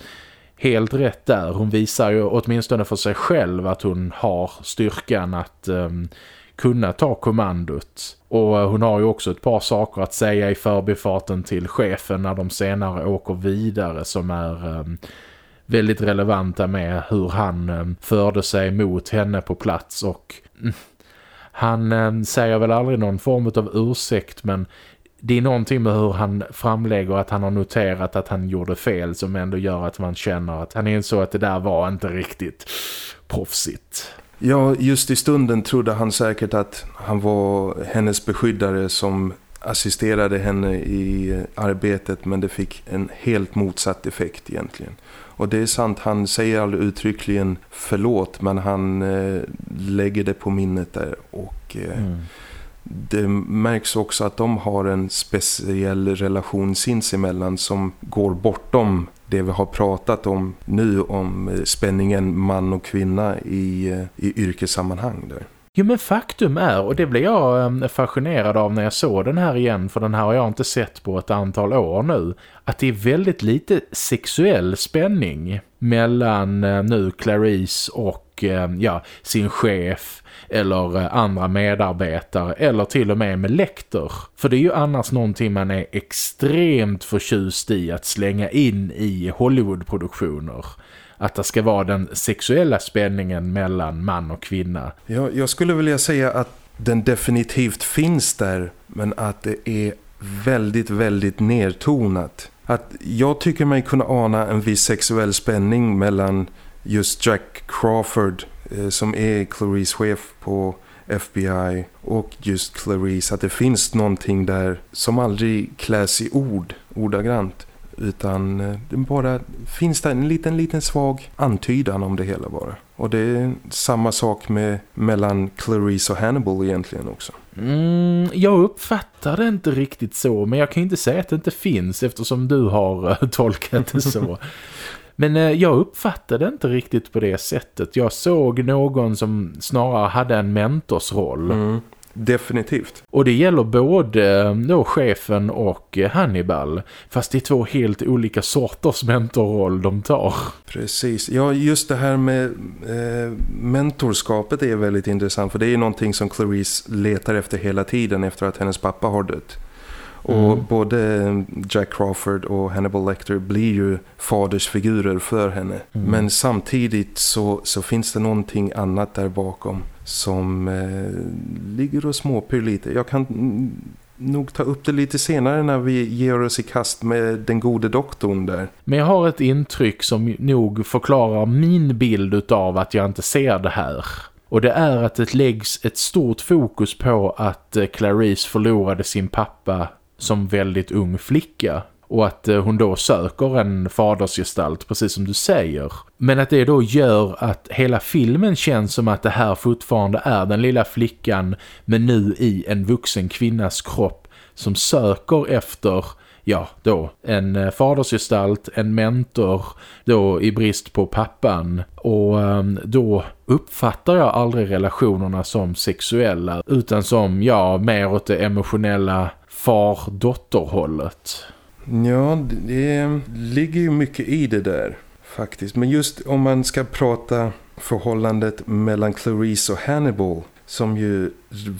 helt rätt där. Hon visar ju åtminstone för sig själv att hon har styrkan att um, kunna ta kommandot. Och eh, hon har ju också ett par saker att säga i förbifarten till chefen när de senare åker vidare som är eh, väldigt relevanta med hur han eh, förde sig mot henne på plats och mm, han säger väl aldrig någon form av ursäkt men det är någonting med hur han framlägger att han har noterat att han gjorde fel som ändå gör att man känner att han insåg att det där var inte riktigt proffsigt. Ja, just i stunden trodde han säkert att han var hennes beskyddare som assisterade henne i arbetet men det fick en helt motsatt effekt egentligen. Och det är sant, han säger aldrig uttryckligen förlåt men han eh, lägger det på minnet där och eh, mm det märks också att de har en speciell relation sinsemellan som går bortom det vi har pratat om nu om eh, spänningen man och kvinna i, eh, i yrkessammanhang där. Jo men faktum är, och det blev jag ehm, fascinerad av när jag såg den här igen, för den här har jag inte sett på ett antal år nu, att det är väldigt lite sexuell spänning mellan eh, nu Clarice och och eh, ja, sin chef eller eh, andra medarbetare eller till och med med lektor. För det är ju annars någonting man är extremt förtjust i att slänga in i Hollywoodproduktioner att det ska vara den sexuella spänningen mellan man och kvinna. Ja, jag skulle vilja säga att den definitivt finns där men att det är väldigt, väldigt nertonat. Att jag tycker mig kunna ana en viss sexuell spänning mellan just Jack Crawford Eh, som är Clarice chef på FBI och just Clarice att det finns någonting där som aldrig kläs i ord, ordagrant utan eh, det bara finns där en liten, liten svag antydan om det hela bara. Och det är samma sak med mellan Clarice och Hannibal egentligen också. Mm, jag uppfattar det inte riktigt så men jag kan inte säga att det inte finns eftersom du har eh, tolkat det så. Men eh, jag uppfattade inte riktigt på det sättet. Jag såg någon som snarare hade en mentorsroll. Mm. Definitivt. Och det gäller både eh, då chefen och eh, Hannibal. Fast det är två helt olika sorters mentorroll de tar. Precis. Ja, just det här med eh, mentorskapet är väldigt intressant. För det är någonting som Clarice letar efter hela tiden efter att hennes pappa har dött. Och mm. både Jack Crawford och Hannibal Lecter blir ju fadersfigurer för henne. Mm. Men samtidigt så, så finns det någonting annat där bakom som eh, ligger och småpyr lite. Jag kan nog ta upp det lite senare när vi ger oss i kast med den gode doktorn där. Men jag har ett intryck som nog förklarar min bild av att jag inte ser det här. Och det är att det läggs ett stort fokus på att eh, Clarice förlorade sin pappa som väldigt ung flicka och att eh, hon då söker en fadersgestalt, precis som du säger. Men att det då gör att hela filmen känns som att det här fortfarande är den lilla flickan men nu i en vuxen kvinnas kropp som söker efter ja, då en eh, fadersgestalt, en mentor då i brist på pappan och ehm, då uppfattar jag aldrig relationerna som sexuella utan som, ja, mer åt det emotionella far-dotter-hållet. Ja, det ligger ju mycket i det där faktiskt. Men just om man ska prata förhållandet mellan Clarice och Hannibal som ju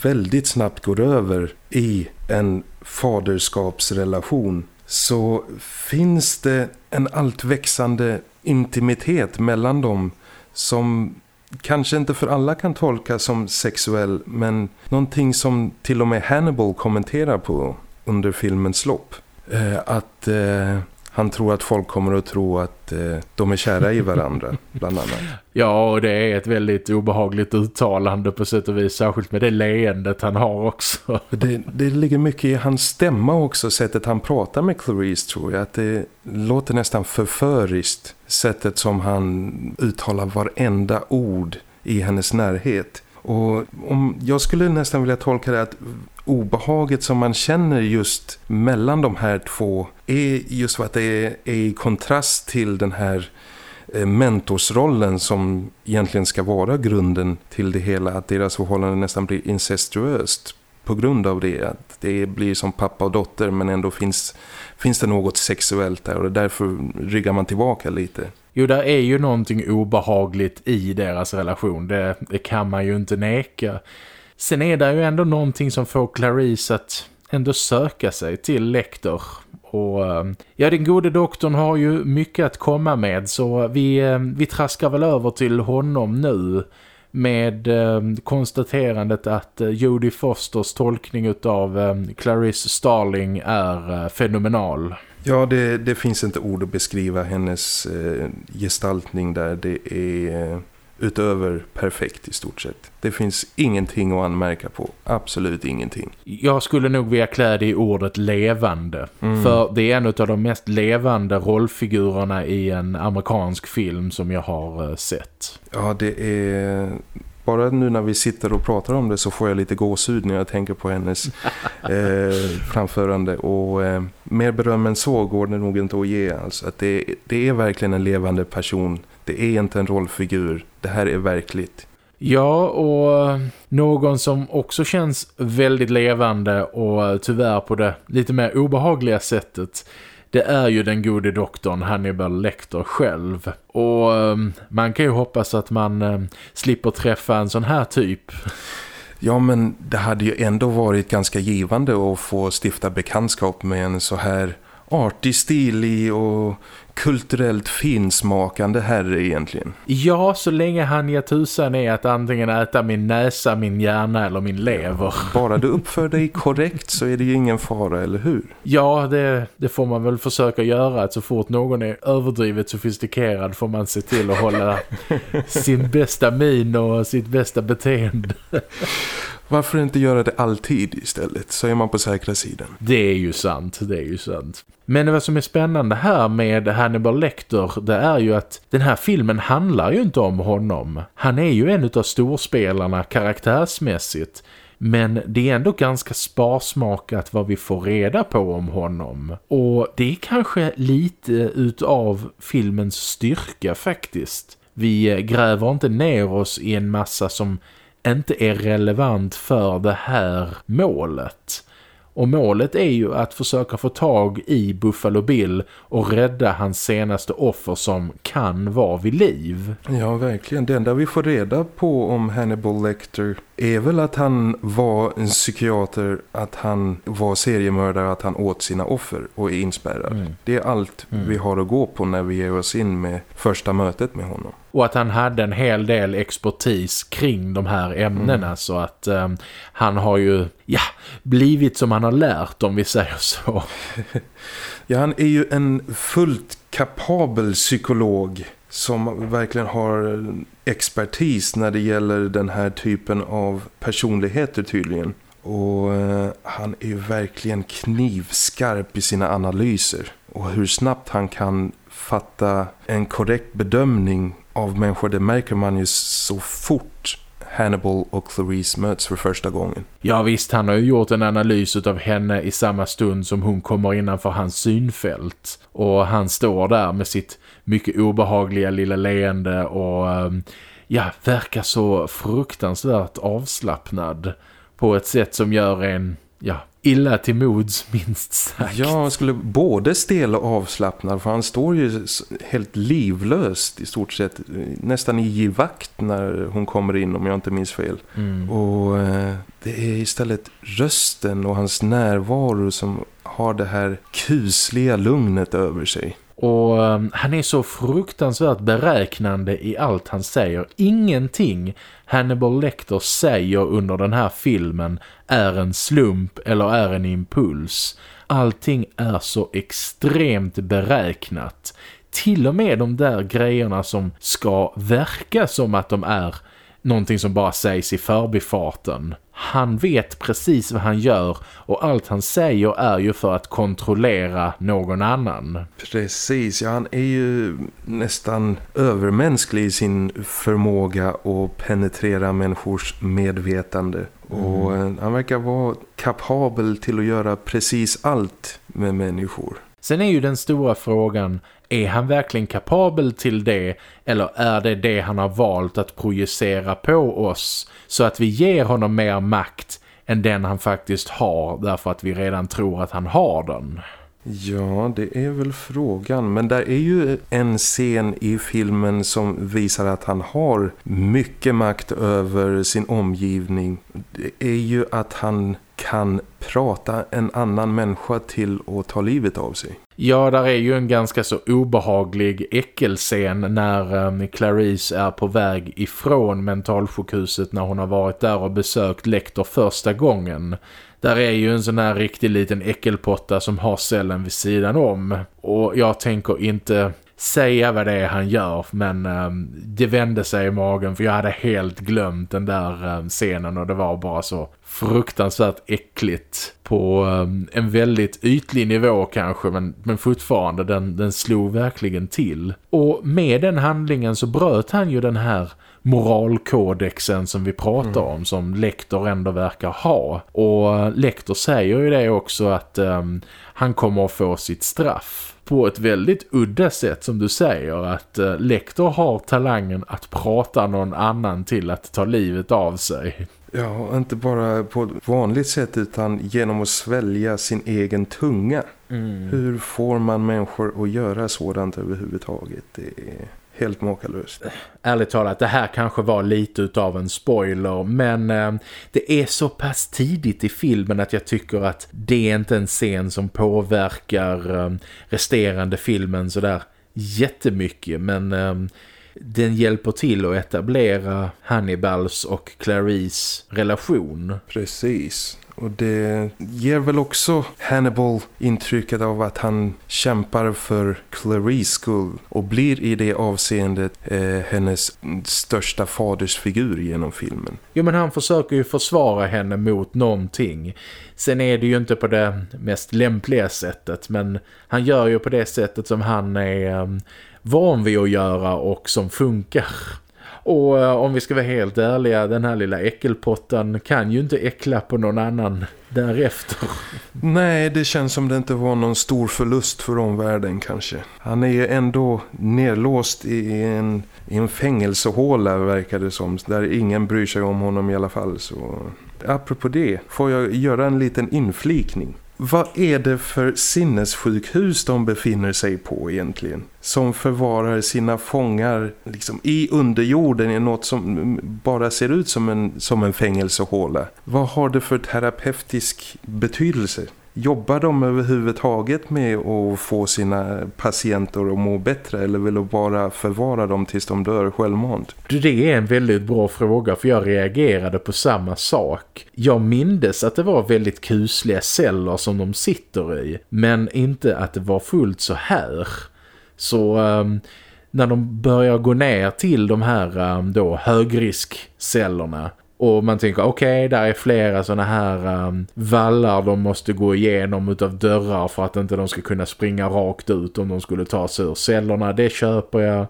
väldigt snabbt går över i en faderskapsrelation så finns det en allt växande intimitet mellan dem som kanske inte för alla kan tolkas som sexuell men någonting som till och med Hannibal kommenterar på under filmens lopp. Eh, att eh, han tror att folk kommer att tro att eh, de är kära i varandra, bland annat. Ja, och det är ett väldigt obehagligt uttalande på sätt och vis, särskilt med det leendet han har också. Det, det ligger mycket i hans stämma också, sättet han pratar med Clarice tror jag. Att det låter nästan förföriskt, sättet som han uttalar varenda ord i hennes närhet. Och om, jag skulle nästan vilja tolka det att obehaget som man känner just mellan de här två är just för att det är, är i kontrast till den här eh, mentorsrollen som egentligen ska vara grunden till det hela. Att deras förhållande nästan blir incestuöst på grund av det. Att det blir som pappa och dotter men ändå finns, finns det något sexuellt där och därför ryggar man tillbaka lite. Jo, där är ju någonting obehagligt i deras relation. Det, det kan man ju inte neka. Sen är det ju ändå någonting som får Clarice att ändå söka sig till Lecter. Och eh, ja, den gode doktorn har ju mycket att komma med så vi, eh, vi traskar väl över till honom nu med eh, konstaterandet att eh, Jodie Fosters tolkning av Clarice Starling är fenomenal. Ja, det, det, finns inte ord att beskriva hennes eh, gestaltning där. Det är eh, utöver perfekt i stort sett. Det finns ingenting att anmärka på. Absolut ingenting. Jag skulle nog vilja klä det i ordet levande. Mm. För det är en av de mest levande rollfigurerna i en amerikansk film som jag har eh, sett. Ja, det är bara nu när vi sitter och pratar om det så får jag lite gåshud när jag tänker på hennes eh, framförande. Och eh, mer beröm än så går det nog inte att ge. Alltså att det, det är verkligen en levande person. Det är inte en rollfigur. Det här är verkligt. Ja, och någon som också känns väldigt levande och tyvärr på det lite mer obehagliga sättet det är ju den gode doktorn Hannibal Lecter själv. Och um, man kan ju hoppas att man um, slipper träffa en sån här typ. Ja men det hade ju ändå varit ganska givande att få stifta bekantskap med en så här artig, stilig och kulturellt finsmakande herre egentligen. Ja, så länge han ger tusan är att antingen äta min näsa, min hjärna eller min lever. Bara du uppför dig korrekt så är det ju ingen fara, eller hur? Ja, det, det får man väl försöka göra. Att så fort någon är överdrivet sofistikerad får man se till att hålla sin bästa min och sitt bästa beteende. Varför inte göra det alltid istället? Så är man på säkra sidan. Det är ju sant, det är ju sant. Men vad som är spännande här med Hannibal Lecter det är ju att den här filmen handlar ju inte om honom. Han är ju en av storspelarna karaktärsmässigt. Men det är ändå ganska sparsmakat vad vi får reda på om honom. Och det är kanske lite utav filmens styrka faktiskt. Vi gräver inte ner oss i en massa som inte är relevant för det här målet. Och målet är ju att försöka få tag i Buffalo Bill och rädda hans senaste offer som kan vara vid liv. Ja, verkligen. Det enda vi får reda på om Hannibal Lecter är väl att han var en psykiater, att han var seriemördare, att han åt sina offer och är inspärrad. Mm. Det är allt mm. vi har att gå på när vi ger oss in med första mötet med honom. Och att han hade en hel del expertis kring de här ämnena mm. så att um, han har ju ja, blivit som han har lärt om vi säger så. ja, han är ju en fullt kapabel psykolog som verkligen har expertis när det gäller den här typen av personligheter tydligen. Och eh, han är verkligen knivskarp i sina analyser. Och hur snabbt han kan fatta en korrekt bedömning av människor, det märker man ju så fort Hannibal och Clarice möts för första gången. Ja visst, han har ju gjort en analys av henne i samma stund som hon kommer innanför hans synfält. Och han står där med sitt mycket obehagliga lilla leende och ehm, ja, verkar så fruktansvärt avslappnad på ett sätt som gör en ja, illa till mods minst sagt. Ja, han skulle både stel och avslappnad för han står ju helt livlöst i stort sett nästan i givakt när hon kommer in om jag inte minns fel. Mm. Och eh, det är istället rösten och hans närvaro som har det här kusliga lugnet över sig. Och ehm, han är så fruktansvärt beräknande i allt han säger. Ingenting Hannibal Lecter säger under den här filmen är en slump eller är en impuls. Allting är så extremt beräknat. Till och med de där grejerna som ska verka som att de är någonting som bara sägs i förbifarten. Han vet precis vad han gör och allt han säger är ju för att kontrollera någon annan. Precis, ja han är ju nästan övermänsklig i sin förmåga att penetrera människors medvetande. Mm. Och eh, han verkar vara kapabel till att göra precis allt med människor. Sen är ju den stora frågan, är han verkligen kapabel till det eller är det det han har valt att projicera på oss så att vi ger honom mer makt än den han faktiskt har därför att vi redan tror att han har den? Ja, det är väl frågan. Men där är ju en scen i filmen som visar att han har mycket makt över sin omgivning. Det är ju att han kan prata en annan människa till att ta livet av sig. Ja, där är ju en ganska så obehaglig äckelscen när um, Clarice är på väg ifrån mentalsjukhuset när hon har varit där och besökt lektor första gången. Där är ju en sån här riktig liten äckelpotta som har cellen vid sidan om. Och jag tänker inte säga vad det är han gör men um, det vände sig i magen för jag hade helt glömt den där um, scenen och det var bara så fruktansvärt äckligt på um, en väldigt ytlig nivå kanske men, men fortfarande den, den slog verkligen till. Och med den handlingen så bröt han ju den här moralkodexen som vi pratar mm. om som Lektor ändå verkar ha. Och Lektor säger ju det också att han kommer att få sitt straff på ett väldigt udda sätt som du säger att uh, Lektor har talangen att prata någon annan till att ta livet av sig. Ja, inte bara på ett vanligt sätt utan genom att svälja sin egen tunga. Mm. Hur får man människor att göra sådant överhuvudtaget? Det är helt makalöst. Ärligt talat, det här kanske var lite av en spoiler men eh, det är så pass tidigt i filmen att jag tycker att det är inte en scen som påverkar eh, resterande filmen sådär jättemycket men eh, den hjälper till att etablera Hannibals och Clarice relation. Precis. Och det ger väl också Hannibal intrycket av att han kämpar för Clarice skull och blir i det avseendet eh, hennes största fadersfigur genom filmen. Jo men han försöker ju försvara henne mot någonting. Sen är det ju inte på det mest lämpliga sättet men han gör ju på det sättet som han är eh, van vid att göra och som funkar. Och uh, om vi ska vara helt ärliga, den här lilla äckelpotten kan ju inte äckla på någon annan därefter. Nej, det känns som det inte var någon stor förlust för omvärlden kanske. Han är ju ändå nerlåst i en, i en fängelsehåla verkar det som. Där ingen bryr sig om honom i alla fall. Så apropå det får jag göra en liten inflikning vad är det för sinnessjukhus de befinner sig på egentligen? Som förvarar sina fångar liksom i underjorden i något som bara ser ut som en, som en fängelsehåla. Vad har det för terapeutisk betydelse? Jobbar de överhuvudtaget med att få sina patienter att må bättre eller vill de bara förvara dem tills de dör självmant? Det är en väldigt bra fråga för jag reagerade på samma sak. Jag mindes att det var väldigt kusliga celler som de sitter i men inte att det var fullt så här. Så... Um när de börjar gå ner till de här um, då högriskcellerna och man tänker, okej, okay, där är flera sådana här um, vallar de måste gå igenom utav dörrar för att inte de ska kunna springa rakt ut om de skulle ta sig ur cellerna. Det köper jag.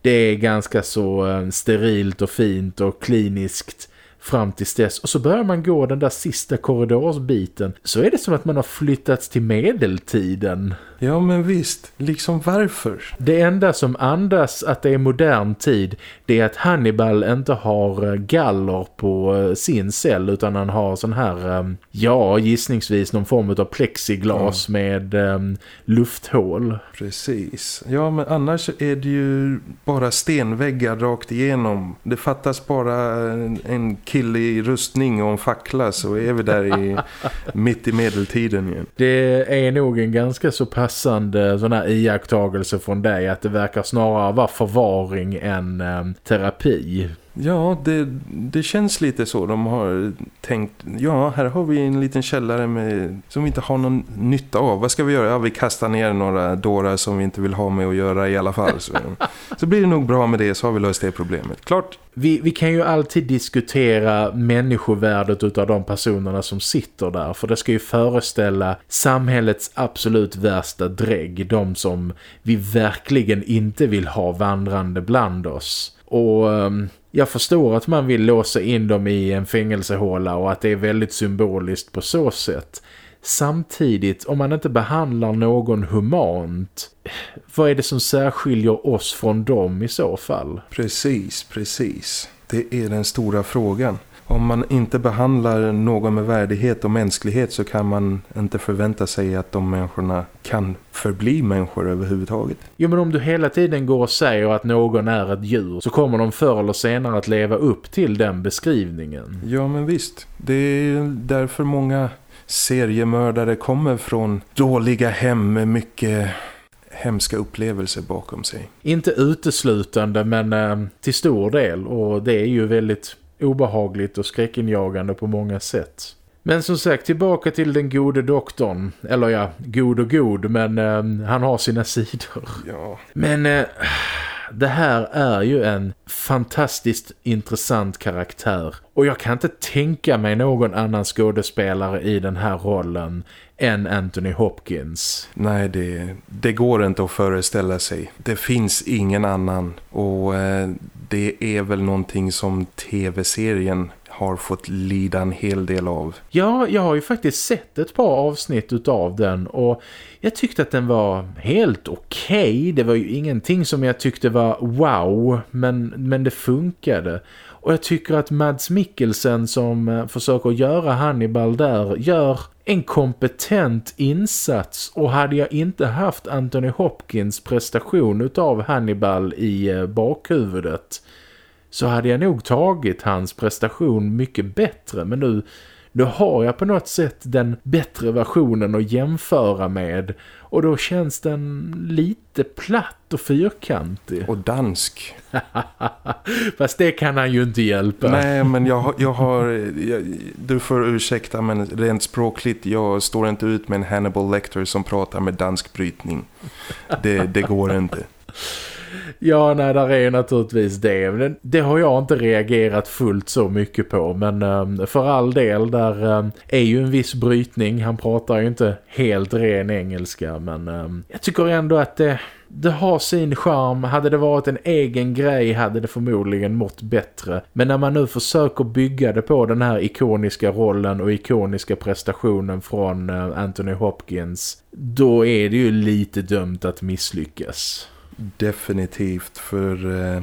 Det är ganska så um, sterilt och fint och kliniskt fram tills dess. Och så börjar man gå den där sista korridorsbiten. Så är det som att man har flyttats till medeltiden. Ja men visst, liksom varför? Det enda som andas att det är modern tid det är att Hannibal inte har eh, galler på eh, sin cell utan han har sån här, eh, ja gissningsvis någon form av plexiglas ja. med um, lufthål. Precis. Ja men annars är det ju bara stenväggar rakt igenom. Det fattas bara en kille i rustning och en fackla så är vi där i mitt i medeltiden igen. Det är nog en ganska så passande sån här iakttagelse från dig att det verkar snarare vara förvaring än eh, terapi. Ja, det, det känns lite så. De har tänkt, ja här har vi en liten källare med, som vi inte har någon nytta av. Vad ska vi göra? Ja, vi kastar ner några dårar som vi inte vill ha med att göra i alla fall. Så, så blir det nog bra med det så har vi löst det problemet. Klart. Vi, vi kan ju alltid diskutera människovärdet av de personerna som sitter där. För det ska ju föreställa samhällets absolut värsta drägg. De som vi verkligen inte vill ha vandrande bland oss. Och um, jag förstår att man vill låsa in dem i en fängelsehåla och att det är väldigt symboliskt på så sätt. Samtidigt, om man inte behandlar någon humant, vad är det som särskiljer oss från dem i så fall? Precis, precis. Det är den stora frågan om man inte behandlar någon med värdighet och mänsklighet så kan man inte förvänta sig att de människorna kan förbli människor överhuvudtaget. Jo men om du hela tiden går och säger att någon är ett djur så kommer de förr eller senare att leva upp till den beskrivningen. Ja men visst, det är därför många seriemördare kommer från dåliga hem med mycket hemska upplevelser bakom sig. Inte uteslutande men eh, till stor del och det är ju väldigt obehagligt och skräckinjagande på många sätt. Men som sagt, tillbaka till den gode doktorn. Eller ja, god och god, men eh, han har sina sidor. Ja. Men eh, det här är ju en fantastiskt intressant karaktär. Och jag kan inte tänka mig någon annan skådespelare i den här rollen än Anthony Hopkins. Nej, det, det går inte att föreställa sig. Det finns ingen annan och eh, det är väl någonting som tv-serien har fått lida en hel del av. Ja, jag har ju faktiskt sett ett par avsnitt utav den och jag tyckte att den var helt okej. Okay. Det var ju ingenting som jag tyckte var wow, men, men det funkade. Och jag tycker att Mads Mikkelsen som eh, försöker göra Hannibal där gör en kompetent insats. Och hade jag inte haft Anthony Hopkins prestation utav Hannibal i eh, bakhuvudet så hade jag nog tagit hans prestation mycket bättre. Men nu, nu har jag på något sätt den bättre versionen att jämföra med och då känns den lite platt och fyrkantig. Och dansk. Fast det kan han ju inte hjälpa. Nej, men jag, jag har... Jag, du får ursäkta, men rent språkligt, jag står inte ut med en Hannibal Lecter som pratar med dansk brytning. Det, det går inte. Ja, nej, där är naturligtvis det. det. Det har jag inte reagerat fullt så mycket på. Men ehm, för all del, där ehm, är ju en viss brytning. Han pratar ju inte helt ren engelska. Men ehm, jag tycker ändå att det, det har sin charm. Hade det varit en egen grej hade det förmodligen mått bättre. Men när man nu försöker bygga det på den här ikoniska rollen och ikoniska prestationen från eh, Anthony Hopkins. Då är det ju lite dömt att misslyckas. Definitivt, för eh,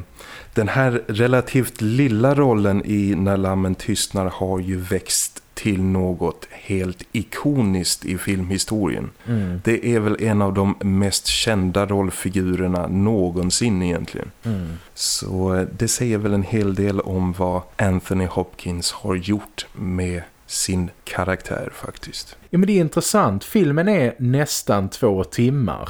den här relativt lilla rollen i När lammen tystnar har ju växt till något helt ikoniskt i filmhistorien. Mm. Det är väl en av de mest kända rollfigurerna någonsin egentligen. Mm. Så eh, det säger väl en hel del om vad Anthony Hopkins har gjort med sin karaktär faktiskt. Ja men det är intressant. Filmen är nästan två timmar.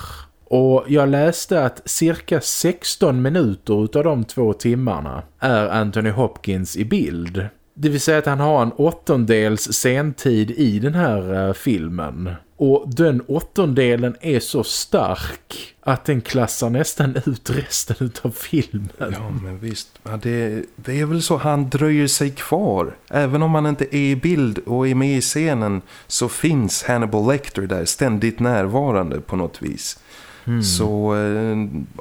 Och jag läste att cirka 16 minuter utav de två timmarna är Anthony Hopkins i bild. Det vill säga att han har en åttondels sentid i den här eh, filmen. Och den åttondelen är så stark att den klassar nästan ut resten av filmen. Ja, men visst. Ja, det, det är väl så han dröjer sig kvar. Även om han inte är i bild och är med i scenen så finns Hannibal Lecter där ständigt närvarande på något vis. Mm. Så eh,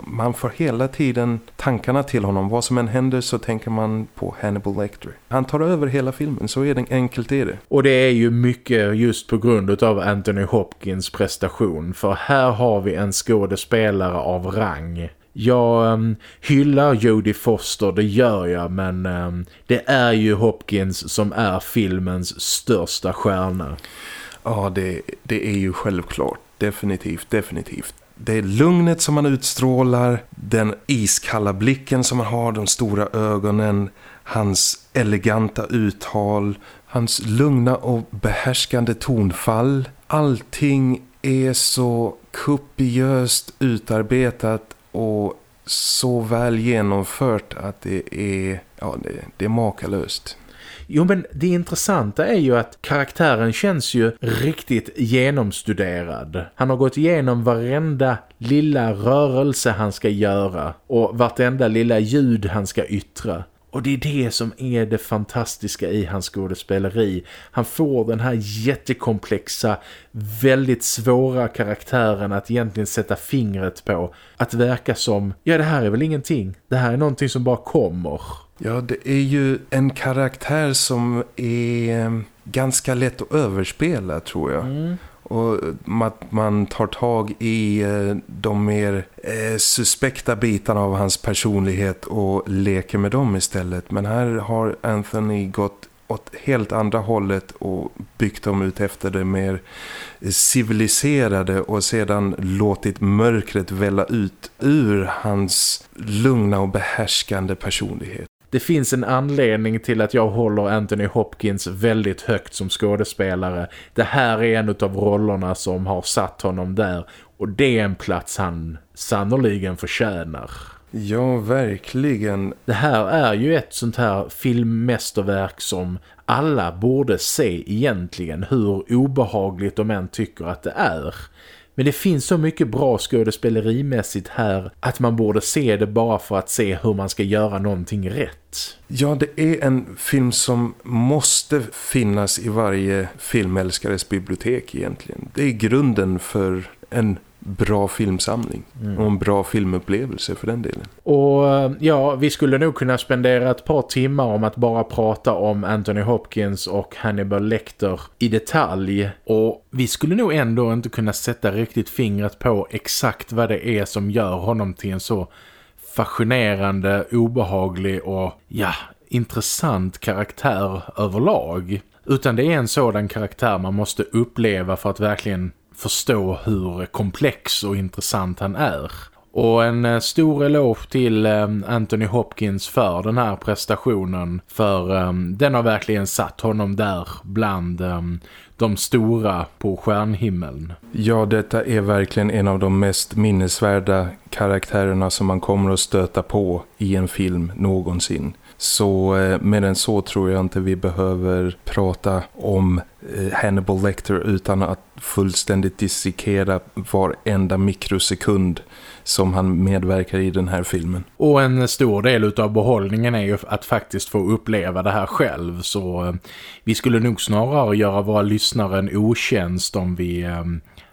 man får hela tiden tankarna till honom. Vad som än händer så tänker man på Hannibal Lecter. Han tar över hela filmen, så är det enkelt är det. Och det är ju mycket just på grund av Anthony Hopkins prestation. För här har vi en skådespelare av rang. Jag um, hyllar Jodie Foster, det gör jag, men um, det är ju Hopkins som är filmens största stjärna. Ja, det, det är ju självklart. Definitivt, definitivt. Det är lugnet som man utstrålar, den iskalla blicken som man har, de stora ögonen, hans eleganta uttal, hans lugna och behärskande tonfall. Allting är så kopiöst utarbetat och så väl genomfört att det är, ja, det, det är makalöst. Jo men det intressanta är ju att karaktären känns ju riktigt genomstuderad. Han har gått igenom varenda lilla rörelse han ska göra och vartenda lilla ljud han ska yttra. Och det är det som är det fantastiska i hans skådespeleri. Han får den här jättekomplexa, väldigt svåra karaktären att egentligen sätta fingret på. Att verka som, ja det här är väl ingenting. Det här är någonting som bara kommer. Ja, det är ju en karaktär som är eh, ganska lätt att överspela tror jag. Mm. Och att man tar tag i eh, de mer eh, suspekta bitarna av hans personlighet och leker med dem istället. Men här har Anthony gått åt helt andra hållet och byggt dem ut efter det mer civiliserade och sedan låtit mörkret välla ut ur hans lugna och behärskande personlighet det finns en anledning till att jag håller Anthony Hopkins väldigt högt som skådespelare. Det här är en av rollerna som har satt honom där och det är en plats han sannoliken förtjänar. Ja, verkligen. Det här är ju ett sånt här filmmästerverk som alla borde se egentligen hur obehagligt de än tycker att det är. Men det finns så mycket bra skådespelerimässigt här att man borde se det bara för att se hur man ska göra någonting rätt. Ja, det är en film som måste finnas i varje filmälskares bibliotek egentligen. Det är grunden för en bra filmsamling mm. och en bra filmupplevelse för den delen. Och eh, ja, vi skulle nog kunna spendera ett par timmar om att bara prata om Anthony Hopkins och Hannibal Lecter i detalj. Och vi skulle nog ändå inte kunna sätta riktigt fingret på exakt vad det är som gör honom till en så fascinerande, obehaglig och ja, intressant karaktär överlag. Utan det är en sådan karaktär man måste uppleva för att verkligen förstå hur komplex och intressant han är. Och en eh, stor eloge till eh, Anthony Hopkins för den här prestationen. För eh, den har verkligen satt honom där bland de stora på stjärnhimmeln. Ja, detta är verkligen en av de mest minnesvärda karaktärerna som man kommer att stöta på i en film någonsin. Så eh, mer med så tror jag inte vi behöver prata om eh, Hannibal Lecter utan att fullständigt dissekera varenda mikrosekund som han medverkar i den här filmen. Och en stor del av behållningen är ju att faktiskt få uppleva det här själv så eh, vi skulle nog snarare göra våra lyssnare en otjänst om vi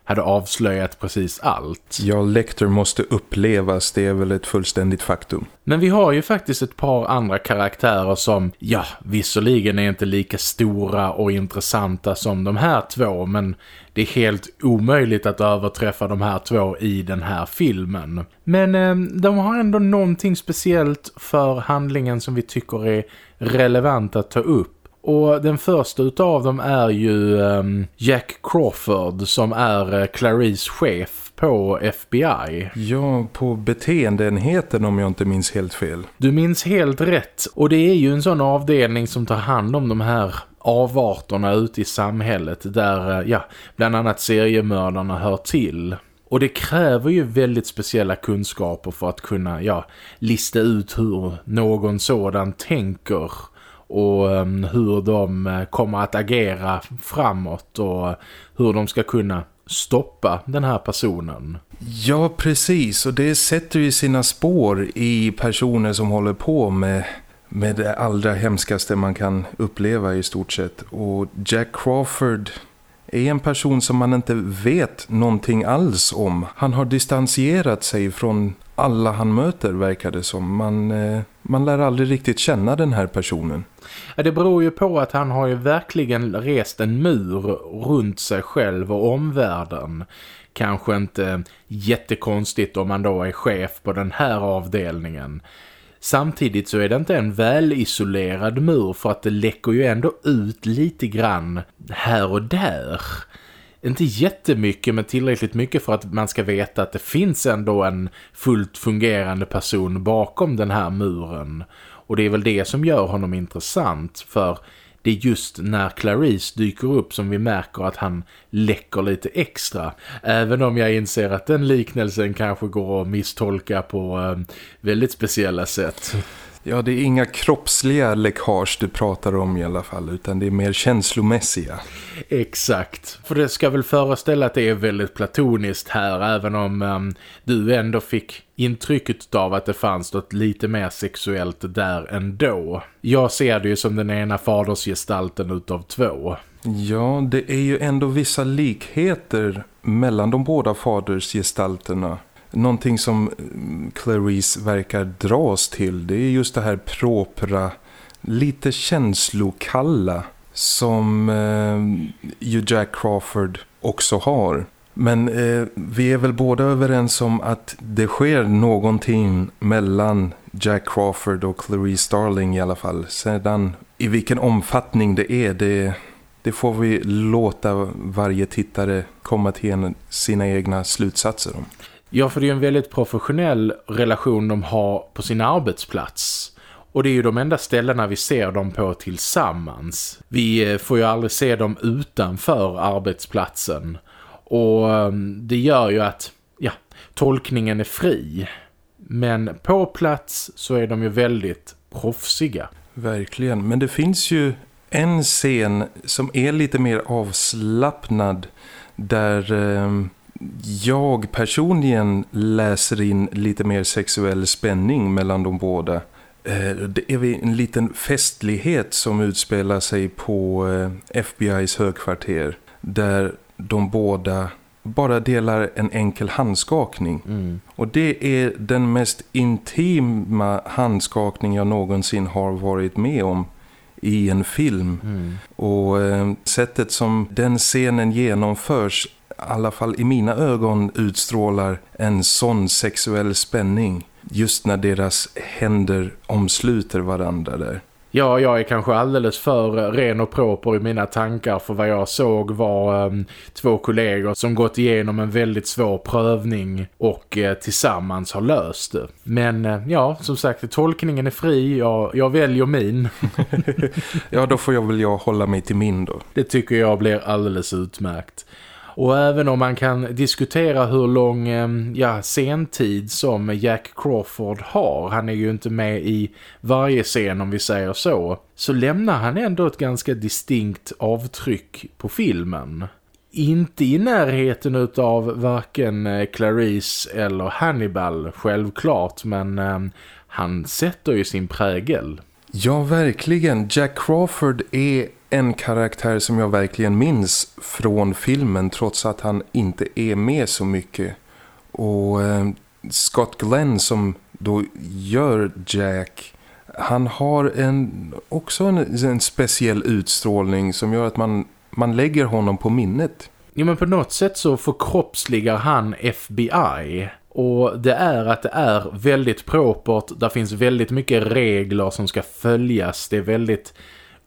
hade avslöjat precis allt. Ja, Lecter måste upplevas, det är väl ett fullständigt faktum. Men vi har ju faktiskt ett par andra karaktärer som, ja, visserligen är inte lika stora och intressanta som de här två, men det är helt omöjligt att överträffa de här två i den här filmen. Men eh, de har ändå någonting speciellt för handlingen som vi tycker är relevant att ta upp. Och den första utav dem är ju um, Jack Crawford som är uh, Clarice chef på FBI. Ja, på beteendeenheten om jag inte minns helt fel. Du minns helt rätt. Och det är ju en sån avdelning som tar hand om de här avarterna ute i samhället där uh, ja, bland annat seriemördarna hör till. Och det kräver ju väldigt speciella kunskaper för att kunna ja, lista ut hur någon sådan tänker och ehm, hur de eh, kommer att agera framåt och hur de ska kunna stoppa den här personen. Ja, precis. Och det sätter ju sina spår i personer som håller på med, med det allra hemskaste man kan uppleva i stort sett. Och Jack Crawford är en person som man inte vet någonting alls om. Han har distanserat sig från alla han möter verkar det som. Man, eh, man lär aldrig riktigt känna den här personen. Ja, det beror ju på att han har ju verkligen rest en mur runt sig själv och omvärlden. Kanske inte jättekonstigt om man då är chef på den här avdelningen. Samtidigt så är det inte en välisolerad mur för att det läcker ju ändå ut lite grann här och där. Inte jättemycket men tillräckligt mycket för att man ska veta att det finns ändå en fullt fungerande person bakom den här muren. Och det är väl det som gör honom intressant för det är just när Clarice dyker upp som vi märker att han läcker lite extra. Även om jag inser att den liknelsen kanske går att misstolka på eh, väldigt speciella sätt. Ja, det är inga kroppsliga läckage du pratar om i alla fall utan det är mer känslomässiga. Exakt, för det ska väl föreställa att det är väldigt platoniskt här även om um, du ändå fick intrycket av att det fanns något lite mer sexuellt där ändå. Jag ser det ju som den ena fadersgestalten utav två. Ja, det är ju ändå vissa likheter mellan de båda fadersgestalterna någonting som mm, Clarice verkar dras till det är just det här propra, lite känslokalla som eh, ju Jack Crawford också har. Men eh, vi är väl båda överens om att det sker någonting mellan Jack Crawford och Clarice Starling i alla fall. Sedan i vilken omfattning det är, det, det får vi låta varje tittare komma till sina egna slutsatser om. Ja, för det är en väldigt professionell relation de har på sin arbetsplats. Och det är ju de enda ställena vi ser dem på tillsammans. Vi eh, får ju aldrig se dem utanför arbetsplatsen. Och ehm, det gör ju att, ja, tolkningen är fri. Men på plats så är de ju väldigt proffsiga. Verkligen, men det finns ju en scen som är lite mer avslappnad där eh, jag personligen läser in lite mer sexuell spänning mellan de båda. Eh, det är en liten festlighet som utspelar sig på eh, FBI's högkvarter där de båda bara delar en enkel handskakning. Mm. Och det är den mest intima handskakning jag någonsin har varit med om i en film. Mm. Och eh, sättet som den scenen genomförs alla fall i mina ögon utstrålar en sån sexuell spänning just när deras händer omsluter varandra där. Ja, jag är kanske alldeles för ren och proper i mina tankar för vad jag såg var um, två kollegor som gått igenom en väldigt svår prövning och uh, tillsammans har löst det. Men uh, ja, som sagt, tolkningen är fri. Jag, jag väljer min. ja, då får jag väl jag hålla mig till min då. Det tycker jag blir alldeles utmärkt. Och även om man kan diskutera hur lång eh, ja, sentid som Jack Crawford har, han är ju inte med i varje scen om vi säger så, så lämnar han ändå ett ganska distinkt avtryck på filmen. Inte i närheten av varken eh, Clarice eller Hannibal självklart, men eh, han sätter ju sin prägel. Ja, verkligen. Jack Crawford är en karaktär som jag verkligen minns från filmen trots att han inte är med så mycket. Och eh, Scott Glenn som då gör Jack han har en, också en, en speciell utstrålning som gör att man, man lägger honom på minnet. Jo men på något sätt så förkroppsligar han FBI och det är att det är väldigt propert, där finns väldigt mycket regler som ska följas, det är väldigt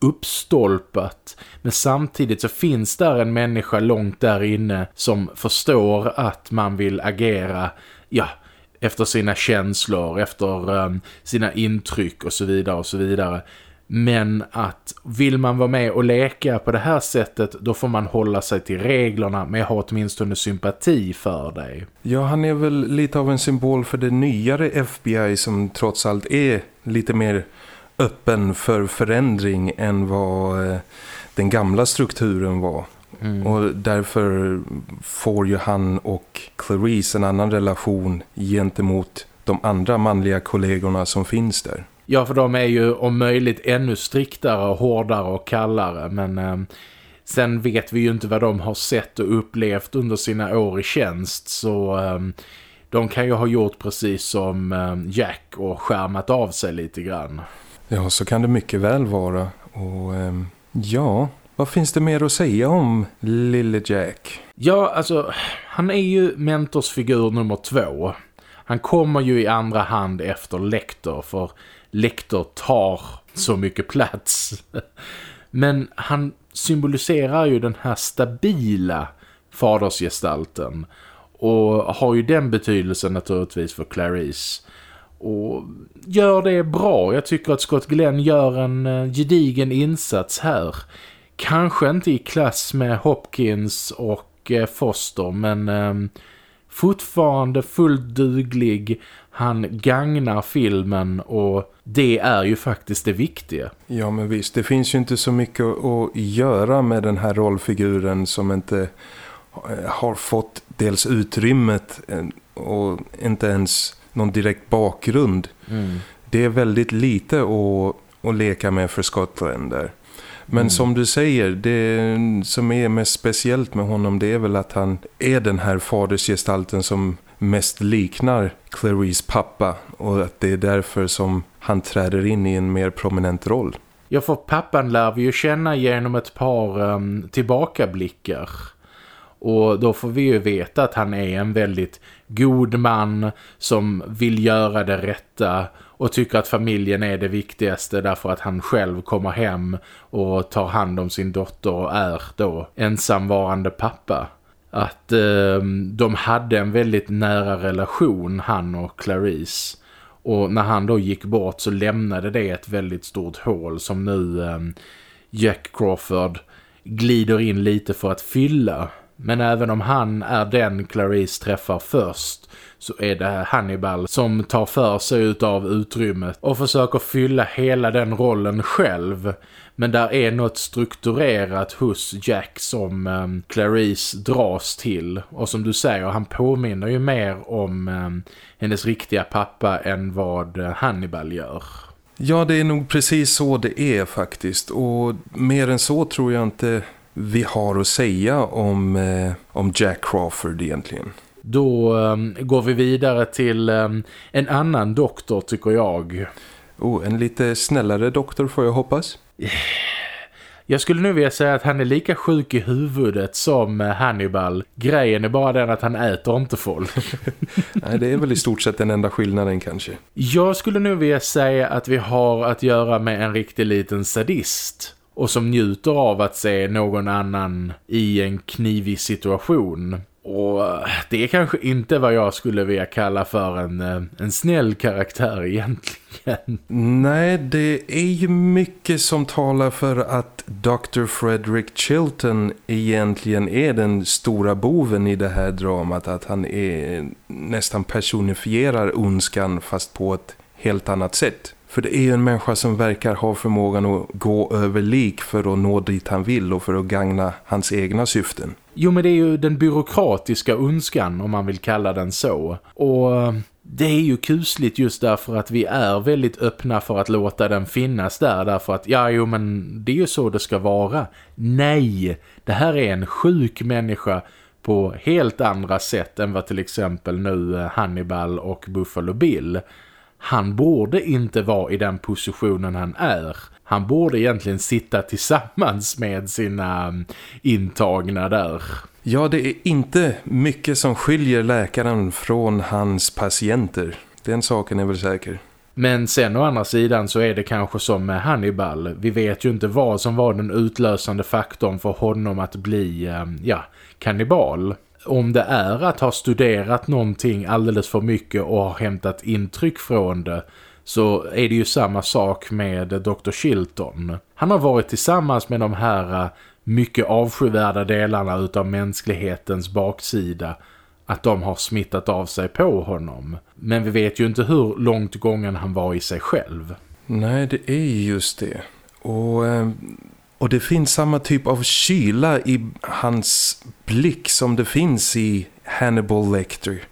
uppstolpat. Men samtidigt så finns där en människa långt där inne som förstår att man vill agera, ja, efter sina känslor, efter um, sina intryck och så vidare och så vidare. Men att vill man vara med och leka på det här sättet då får man hålla sig till reglerna men jag har åtminstone sympati för dig. Ja, han är väl lite av en symbol för det nyare FBI som trots allt är lite mer öppen för förändring än vad eh, den gamla strukturen var. Mm. Och därför får ju han och Clarice en annan relation gentemot de andra manliga kollegorna som finns där. Ja, för de är ju om möjligt ännu striktare, hårdare och kallare. Men eh, sen vet vi ju inte vad de har sett och upplevt under sina år i tjänst. Så eh, de kan ju ha gjort precis som eh, Jack och skärmat av sig lite grann. Ja, så kan det mycket väl vara. Och ehm, ja, vad finns det mer att säga om lille Jack? Ja, alltså, han är ju mentorsfigur nummer två. Han kommer ju i andra hand efter Lecter för Lecter tar så mycket plats. Men han symboliserar ju den här stabila fadersgestalten och har ju den betydelsen naturligtvis för Clarice. Och gör det bra. Jag tycker att Scott Glenn gör en eh, gedigen insats här. Kanske inte i klass med Hopkins och eh, Foster men eh, fortfarande fullt duglig. Han gagnar filmen och det är ju faktiskt det viktiga. Ja men visst, det finns ju inte så mycket att göra med den här rollfiguren som inte eh, har fått dels utrymmet och inte ens någon direkt bakgrund. Mm. Det är väldigt lite att, att leka med för Scotland där. Men mm. som du säger, det som är mest speciellt med honom det är väl att han är den här fadersgestalten som mest liknar Clarice pappa och att det är därför som han träder in i en mer prominent roll. Ja, för pappan lär vi ju känna genom ett par um, tillbakablickar. Och då får vi ju veta att han är en väldigt god man som vill göra det rätta och tycker att familjen är det viktigaste därför att han själv kommer hem och tar hand om sin dotter och är då ensamvarande pappa. Att eh, de hade en väldigt nära relation, han och Clarice. Och när han då gick bort så lämnade det ett väldigt stort hål som nu eh, Jack Crawford glider in lite för att fylla. Men även om han är den Clarice träffar först så är det Hannibal som tar för sig av utrymmet och försöker fylla hela den rollen själv. Men där är något strukturerat hos Jack som um, Clarice dras till. Och som du säger, han påminner ju mer om um, hennes riktiga pappa än vad eh, Hannibal gör. Ja, det är nog precis så det är faktiskt. Och mer än så tror jag inte vi har att säga om, eh, om Jack Crawford egentligen. Då um, går vi vidare till um, en annan doktor tycker jag. Oh, en lite snällare doktor får jag hoppas. Jag skulle nu vilja säga att han är lika sjuk i huvudet som eh, Hannibal. Grejen är bara den att han äter inte folk. Nej, det är väl i stort sett den enda skillnaden kanske. Jag skulle nu vilja säga att vi har att göra med en riktig liten sadist och som njuter av att se någon annan i en knivig situation. Och eh, det är kanske inte vad jag skulle vilja kalla för en, eh, en snäll karaktär egentligen. Nej, det är ju mycket som talar för att Dr. Frederick Chilton egentligen är den stora boven i det här dramat. Att han är, eh, nästan personifierar ondskan fast på ett helt annat sätt. För det är ju en människa som verkar ha förmågan att gå över lik för att nå dit han vill och för att gagna hans egna syften. Jo men det är ju den byråkratiska önskan om man vill kalla den så. Och eh, det är ju kusligt just därför att vi är väldigt öppna för att låta den finnas där. Därför att, ja jo men det är ju så det ska vara. Nej, det här är en sjuk människa på helt andra sätt än vad till exempel nu eh, Hannibal och Buffalo Bill han borde inte vara i den positionen han är. Han borde egentligen sitta tillsammans med sina mm, intagna där. Ja, det är inte mycket som skiljer läkaren från hans patienter. Den saken är väl säker. Men sen å andra sidan så är det kanske som med Hannibal. Vi vet ju inte vad som var den utlösande faktorn för honom att bli, eh, ja, kannibal. Om det är att ha studerat någonting alldeles för mycket och har hämtat intryck från det så är det ju samma sak med Dr. Chilton. Han har varit tillsammans med de här eh, mycket avskyvärda delarna utav mänsklighetens baksida att de har smittat av sig på honom. Men vi vet ju inte hur långt gången han var i sig själv. Nej, det är just det. Och, eh, och det finns samma typ av kyla i hans blick som det finns i Hannibal Lecter.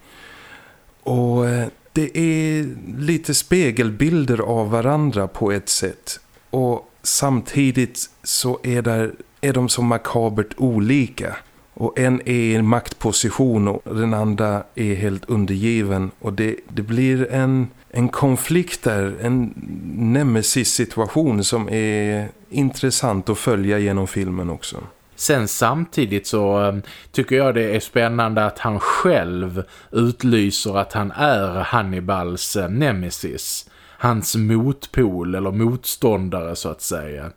Och eh, det är lite spegelbilder av varandra på ett sätt. Och samtidigt så är, där, är de så makabert olika. Och en är i en maktposition och den andra är helt undergiven. Och det, det blir en, en konflikt där, en nemesis-situation som är intressant att följa genom filmen också. Sen samtidigt så eh, tycker jag det är spännande att han själv utlyser att han är Hannibals eh, nemesis. Hans motpol eller motståndare så att säga.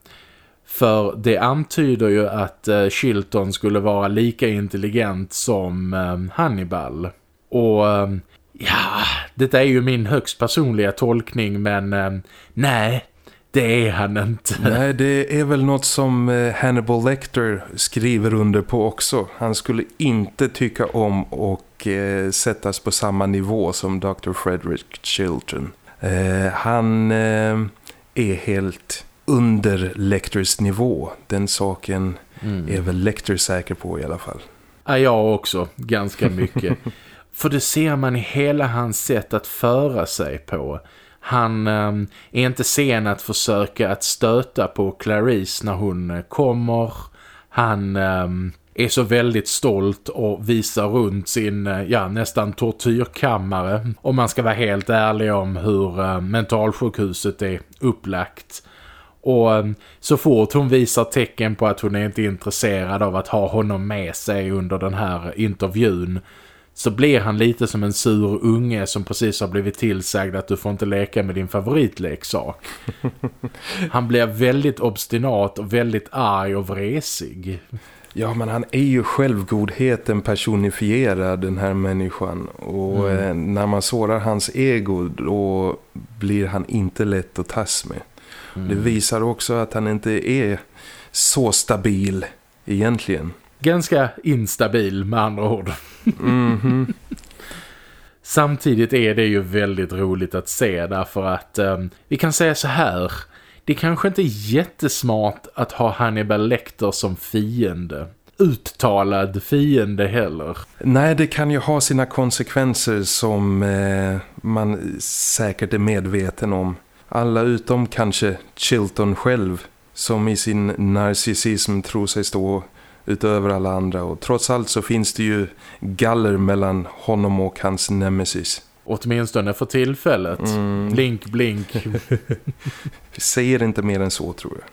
För det antyder ju att eh, Chilton skulle vara lika intelligent som Hannibal. Och ja, det är ju min högst personliga tolkning men um, nej, det är han inte. Nej, det är väl något som eh, Hannibal Lecter skriver under på också. Han skulle inte tycka om och eh, sättas på samma nivå som Dr. Frederick Chilton. Eh, han eh, är helt under Lecters nivå. Den saken mm. är väl Lecter säker på i alla fall. Ja, jag också. Ganska mycket. För det ser man i hela hans sätt att föra sig på. Han eh, är inte sen att försöka att stöta på Clarice när hon eh, kommer. Han eh, är så väldigt stolt och visar runt sin eh, ja, nästan tortyrkammare. Om man ska vara helt ärlig om hur eh, mentalsjukhuset är upplagt. Och ehm, så fort hon visar tecken på att hon är inte intresserad av att ha honom med sig under den här intervjun så blir han lite som en sur unge som precis har blivit tillsagd att du får inte leka med din favoritleksak. Han blir väldigt obstinat och väldigt arg och vresig. Ja, men han är ju självgodheten personifierad, den här människan. Och mm. Eh, när man sårar hans ego, då blir han inte lätt att tas med. Mm. Det visar också att han inte är så stabil egentligen ganska instabil med andra ord. Mm -hmm. Samtidigt är det ju väldigt roligt att se därför att um, vi kan säga så här. Det kanske inte är jättesmart att ha Hannibal Lecter som fiende. Uttalad fiende heller. Nej, det kan ju ha sina konsekvenser som eh, man säkert är medveten om. Alla utom kanske Chilton själv som i sin narcissism tror sig stå utöver alla andra och trots allt så finns det ju galler mellan honom och hans nemesis. Åtminstone för tillfället. Mm. Blink, blink. Vi säger inte mer än så tror jag.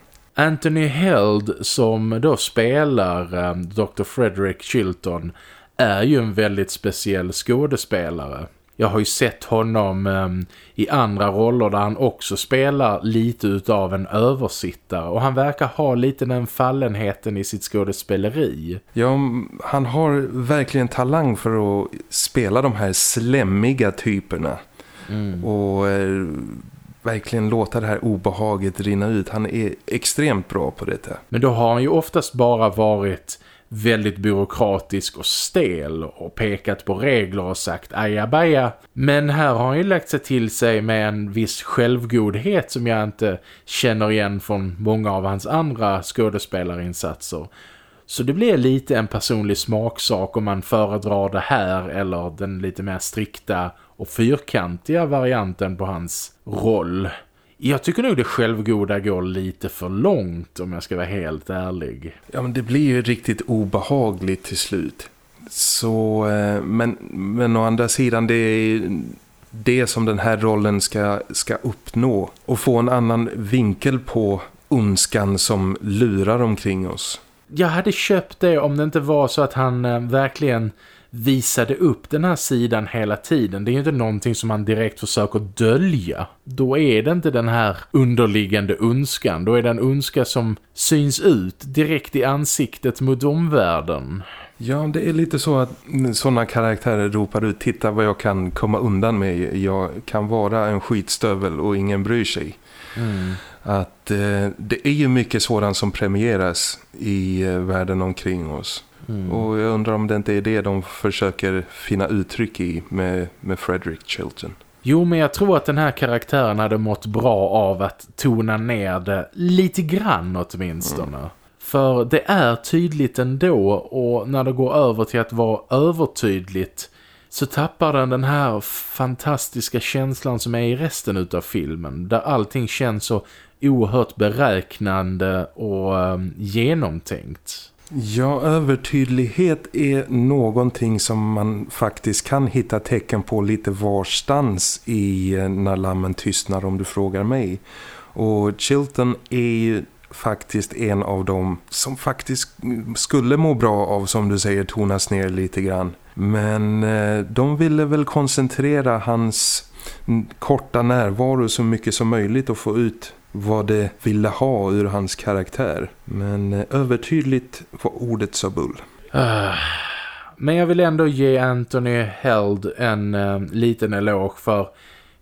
Anthony Held som då spelar um, ehm, Dr. Frederick Chilton är ju en väldigt speciell skådespelare. Jag har ju sett honom um, i andra roller där han också spelar lite utav en översittare. Och han verkar ha lite den fallenheten i sitt skådespeleri. Ja, han har verkligen talang för att spela de här slämmiga typerna. Mm. Och eh, verkligen låta det här obehaget rinna ut. Han är extremt bra på detta. Men då har han ju oftast bara varit väldigt byråkratisk och stel och pekat på regler och sagt ajabaja. Men här har han ju lagt sig till sig med en viss självgodhet som jag inte känner igen från många av hans andra skådespelarinsatser. Så det blir lite en personlig smaksak om man föredrar det här eller den lite mer strikta och fyrkantiga varianten på hans roll. Jag tycker nog det självgoda går lite för långt om jag ska vara helt ärlig. Ja men det blir ju riktigt obehagligt till slut. Så, eh, men, men å andra sidan det är det som den här rollen ska, ska uppnå. Och få en annan vinkel på ondskan som lurar omkring oss. Jag hade köpt det om det inte var så att han eh, verkligen visade upp den här sidan hela tiden. Det är ju inte någonting som man direkt försöker dölja. Då är det inte den här underliggande önskan. Då är det en önska som syns ut direkt i ansiktet mot omvärlden. Ja, det är lite så att sådana karaktärer ropar ut Titta vad jag kan komma undan med. Jag kan vara en skitstövel och ingen bryr sig. Mm. Att eh, det är ju mycket sådant som premieras i eh, världen omkring oss. Mm. Och jag undrar om det inte är det de försöker finna uttryck i med, med Frederick Chilton. Jo, men jag tror att den här karaktären hade mått bra av att tona ner det lite grann åtminstone. Mm. För det är tydligt ändå och när det går över till att vara övertydligt så tappar den den här fantastiska känslan som är i resten av filmen. Där allting känns så oerhört beräknande och um, genomtänkt. Ja, övertydlighet är någonting som man faktiskt kan hitta tecken på lite varstans i eh, När lammen tystnar om du frågar mig. Och Chilton är ju faktiskt en av dem som faktiskt skulle må bra av som du säger tonas ner lite grann. Men eh, de ville väl koncentrera hans korta närvaro så mycket som möjligt och få ut vad det ville ha ur hans karaktär. Men eh, övertydligt var ordet sa bull. Uh, ah. men jag vill ändå ge Anthony Held en uh, liten eloge för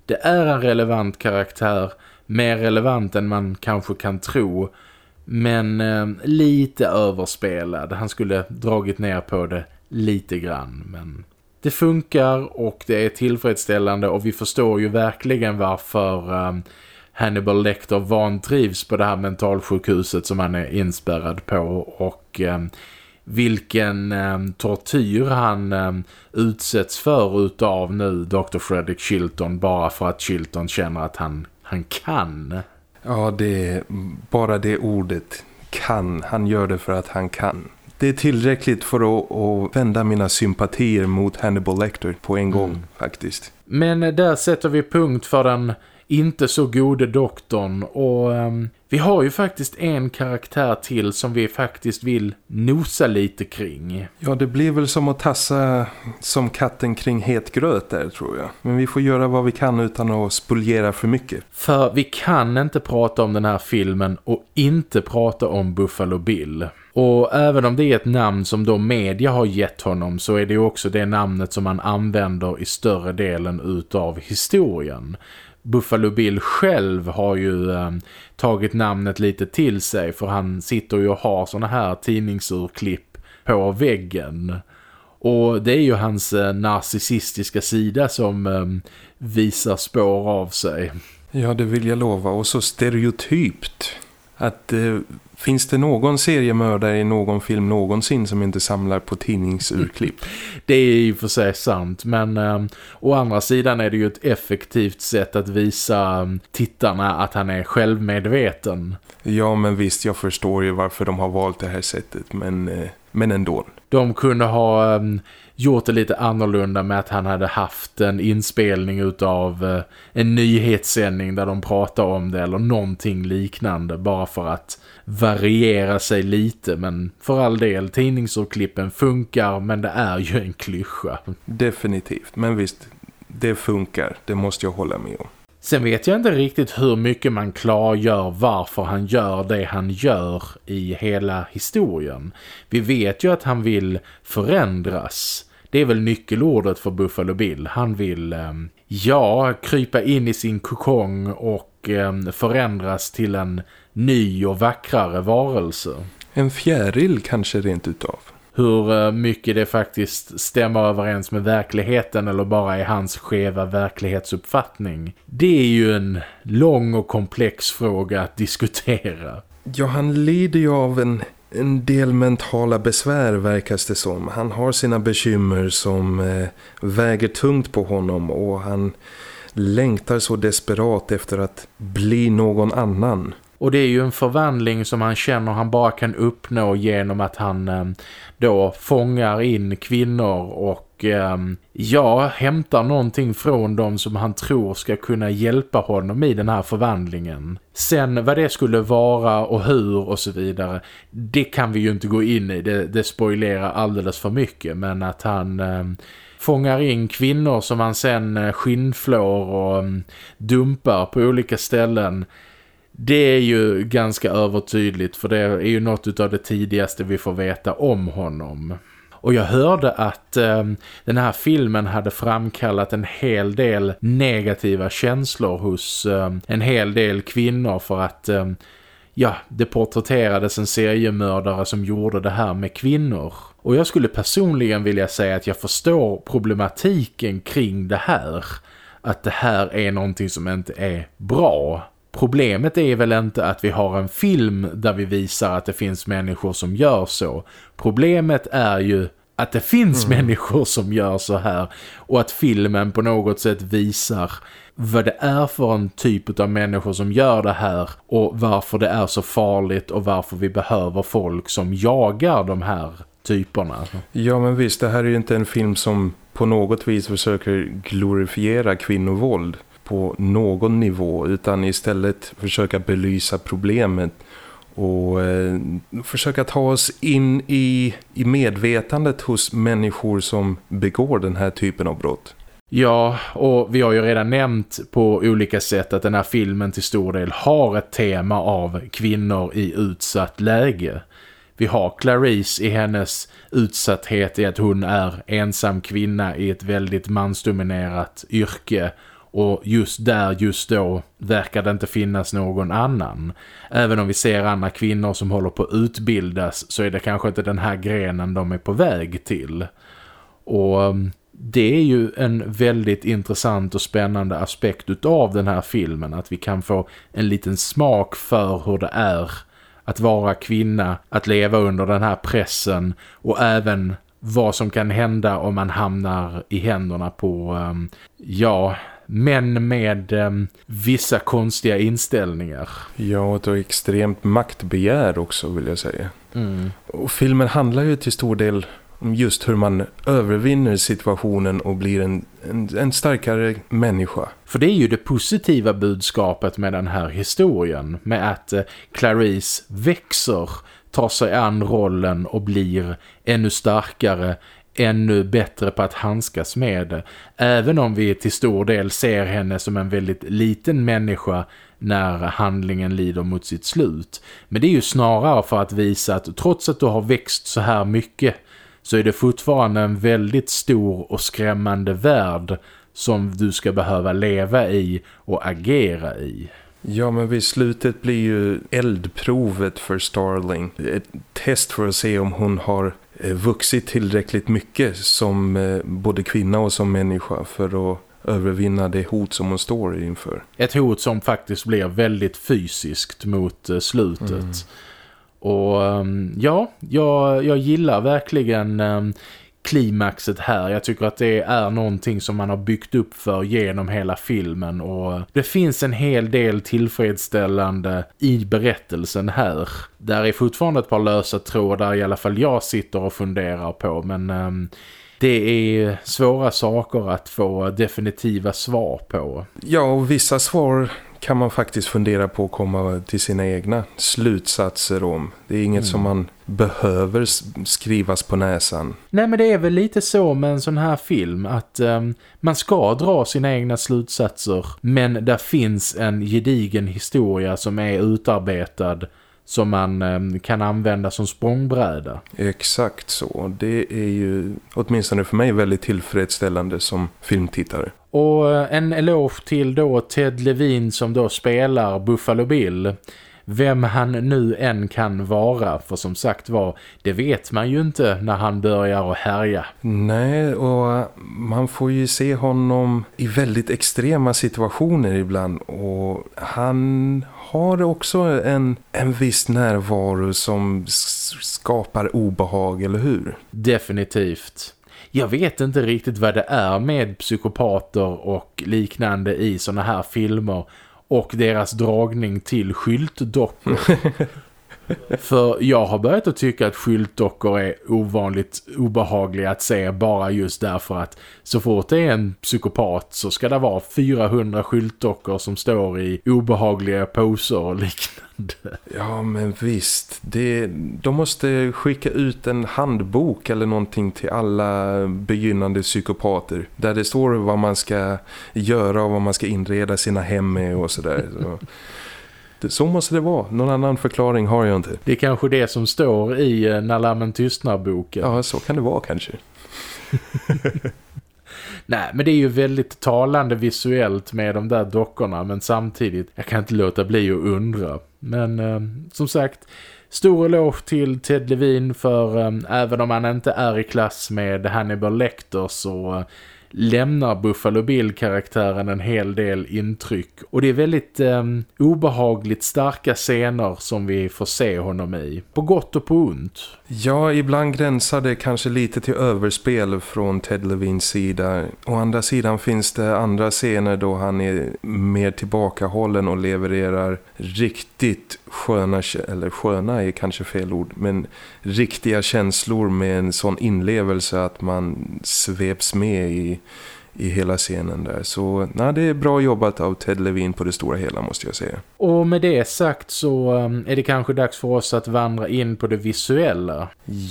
det är en relevant karaktär. Mer relevant än man kanske kan tro. Men uh, lite överspelad. Han skulle dragit ner på det lite grann. Men det funkar och det är tillfredsställande och vi förstår ju verkligen varför Hannibal Lecter vantrivs på det här mentalsjukhuset som han är inspärrad på och eh, vilken eh, tortyr han eh, utsätts för utav nu Dr. Fredrik Chilton bara för att Chilton känner att han, han kan. Ja, det är bara det ordet kan. Han gör det för att han kan. Det är tillräckligt för att, att vända mina sympatier mot Hannibal Lecter på en gång mm. faktiskt. Men där sätter vi punkt för den inte så gode doktorn. Och ehm, vi har ju faktiskt en karaktär till som vi faktiskt vill nosa lite kring. Ja, det blir väl som att tassa som katten kring het gröt där tror jag. Men vi får göra vad vi kan utan att spoliera för mycket. För vi kan inte prata om den här filmen och inte prata om Buffalo Bill. Och även om det är ett namn som då media har gett honom så är det också det namnet som man använder i större delen utav historien. Buffalo Bill själv har ju eh, tagit namnet lite till sig för han sitter ju och har såna här tidningsurklipp på väggen. Och det är ju hans eh, narcissistiska sida som eh, visar spår av sig. Ja, det vill jag lova. Och så stereotypt. Att eh, Finns det någon seriemördare i någon film någonsin som inte samlar på tidningsurklipp? Det är ju för sig sant, men eh, å andra sidan är det ju ett effektivt sätt att visa um, tittarna att han är självmedveten. Ja, men visst, jag förstår ju varför de har valt det här sättet, men, eh, men ändå. De kunde ha... Gjort det lite annorlunda med att han hade haft en inspelning utav eh, en nyhetssändning där de pratar om det eller någonting liknande bara för att variera sig lite men för all del tidningsurklippen funkar men det är ju en klyscha. Definitivt, men visst det funkar, det måste jag hålla med om. Sen vet jag inte riktigt hur mycket man klargör varför han gör det han gör i hela historien. Vi vet ju att han vill förändras. Det är väl nyckelordet för Buffalo Bill. Han vill, ehm, ja, krypa in i sin kokong och ehm, förändras till en ny och vackrare varelse. En fjäril kanske rent utav hur eh, mycket det faktiskt stämmer överens med verkligheten eller bara är hans skeva verklighetsuppfattning. Det är ju en lång och komplex fråga att diskutera. Ja, han lider ju av en, en del mentala besvär verkas det som. Han har sina bekymmer som eh, väger tungt på honom och han längtar så desperat efter att bli någon annan. Och det är ju en förvandling som han känner han bara kan uppnå genom att han eh, då fångar in kvinnor och eh, ja, hämtar någonting från dem som han tror ska kunna hjälpa honom i den här förvandlingen. Sen vad det skulle vara och hur och så vidare, det kan vi ju inte gå in i, det, det spoilerar alldeles för mycket. Men att han... Eh, fångar in kvinnor som han sen eh, skinnflår och ehm, dumpar på olika ställen det är ju ganska övertydligt för det är ju något av det tidigaste vi får veta om honom. Och jag hörde att eh, den här filmen hade framkallat en hel del negativa känslor hos eh, en hel del kvinnor för att eh, ja, det porträtterades en seriemördare som gjorde det här med kvinnor. Och jag skulle personligen vilja säga att jag förstår problematiken kring det här. Att det här är någonting som inte är bra. Problemet är väl inte att vi har en film där vi visar att det finns människor som gör så. Problemet är ju att det finns mm. människor som gör så här och att filmen på något sätt visar vad det är för en typ av människor som gör det här och varför det är så farligt och varför vi behöver folk som jagar de här typerna. Ja men visst, det här är ju inte en film som på något vis försöker glorifiera kvinnovåld på någon nivå utan istället försöka belysa problemet och eh, försöka ta oss in i, i medvetandet hos människor som begår den här typen av brott. Ja, och vi har ju redan nämnt på olika sätt att den här filmen till stor del har ett tema av kvinnor i utsatt läge. Vi har Clarice i hennes utsatthet i att hon är ensam kvinna i ett väldigt mansdominerat yrke och just där, just då, verkar det inte finnas någon annan. Även om vi ser andra kvinnor som håller på att utbildas så är det kanske inte den här grenen de är på väg till. Och um, det är ju en väldigt intressant och spännande aspekt av den här filmen. Att vi kan få en liten smak för hur det är att vara kvinna, att leva under den här pressen och även vad som kan hända om man hamnar i händerna på, um, ja, män med um, vissa konstiga inställningar. Ja, och extremt maktbegär också vill jag säga. Mm. Och filmen handlar ju till stor del om just hur man övervinner situationen och blir en, en, en, starkare människa. För det är ju det positiva budskapet med den här historien. Med att uh, Clarice växer, tar sig an rollen och blir ännu starkare, ännu bättre på att handskas med det. Även om vi till stor del ser henne som en väldigt liten människa när handlingen lider mot sitt slut. Men det är ju snarare för att visa att trots att du har växt så här mycket så är det fortfarande en väldigt stor och skrämmande värld som du ska behöva leva i och agera i. Ja men vid slutet blir ju eldprovet för Starling ett test för att se om hon har vuxit tillräckligt mycket som eh, både kvinna och som människa för att övervinna det hot som hon står inför. Ett hot som faktiskt blir väldigt fysiskt mot eh, slutet. Mm. Och ehm, ja, jag, jag gillar verkligen ehm, klimaxet här. Jag tycker att det är någonting som man har byggt upp för genom hela filmen och det finns en hel del tillfredsställande i berättelsen här. Där är fortfarande ett par lösa trådar i alla fall jag sitter och funderar på men... Um, det är svåra saker att få definitiva svar på. Ja, och vissa svar kan man faktiskt fundera på att komma till sina egna slutsatser om. Det är inget mm. som man behöver skrivas på näsan. Nej men det är väl lite så med en sån här film att um, man ska dra sina egna slutsatser men där finns en gedigen historia som är utarbetad som man um, kan använda som språngbräda. Exakt så. Det är ju åtminstone för mig väldigt tillfredsställande som filmtittare. Och eh, en eloge till då Ted Levine som då spelar Buffalo Bill. Vem han nu än kan vara, för som sagt var, det vet man ju inte när han börjar att härja. Nej, och man får ju se honom i väldigt extrema situationer ibland och han har också en, en viss närvaro som skapar obehag, eller hur? Definitivt jag vet inte riktigt vad det är med psykopater och liknande i såna här filmer och deras dragning till skyltdockor. För jag har börjat att tycka att skyltdockor är ovanligt obehagliga att se bara just därför att så fort det är en psykopat så ska det vara 400 skyltdockor som står i obehagliga poser och liknande. Ja men visst, det, de måste skicka ut en handbok eller någonting till alla begynnande psykopater där det står vad man ska göra och vad man ska inreda sina hem med och sådär. Så. Så måste det vara. Någon annan förklaring har jag inte. Det är kanske det som står i eh, När lammen tystnar-boken. Ja, så kan det vara kanske. Nej, men det är ju väldigt talande visuellt med de där dockorna. Men samtidigt, jag kan inte låta bli att undra. Men eh, som sagt, stor eloge till Ted Levin för eh, även om han inte är i klass med Hannibal Lecter så... Eh, lämnar Buffalo Bill-karaktären en hel del intryck. Och det är väldigt eh, obehagligt starka scener som vi får se honom i. På gott och på ont. Ja, ibland gränsar det kanske lite till överspel från Ted Levins sida. Å andra sidan finns det andra scener då han är mer tillbakahållen och levererar riktigt sköna, eller sköna är kanske fel ord, men riktiga känslor med en sån inlevelse att man sveps med i i hela scenen där. Så nej, det är bra jobbat av Ted Levin på det stora hela måste jag säga. Och med det sagt så um, är det kanske dags för oss att vandra in på det visuella.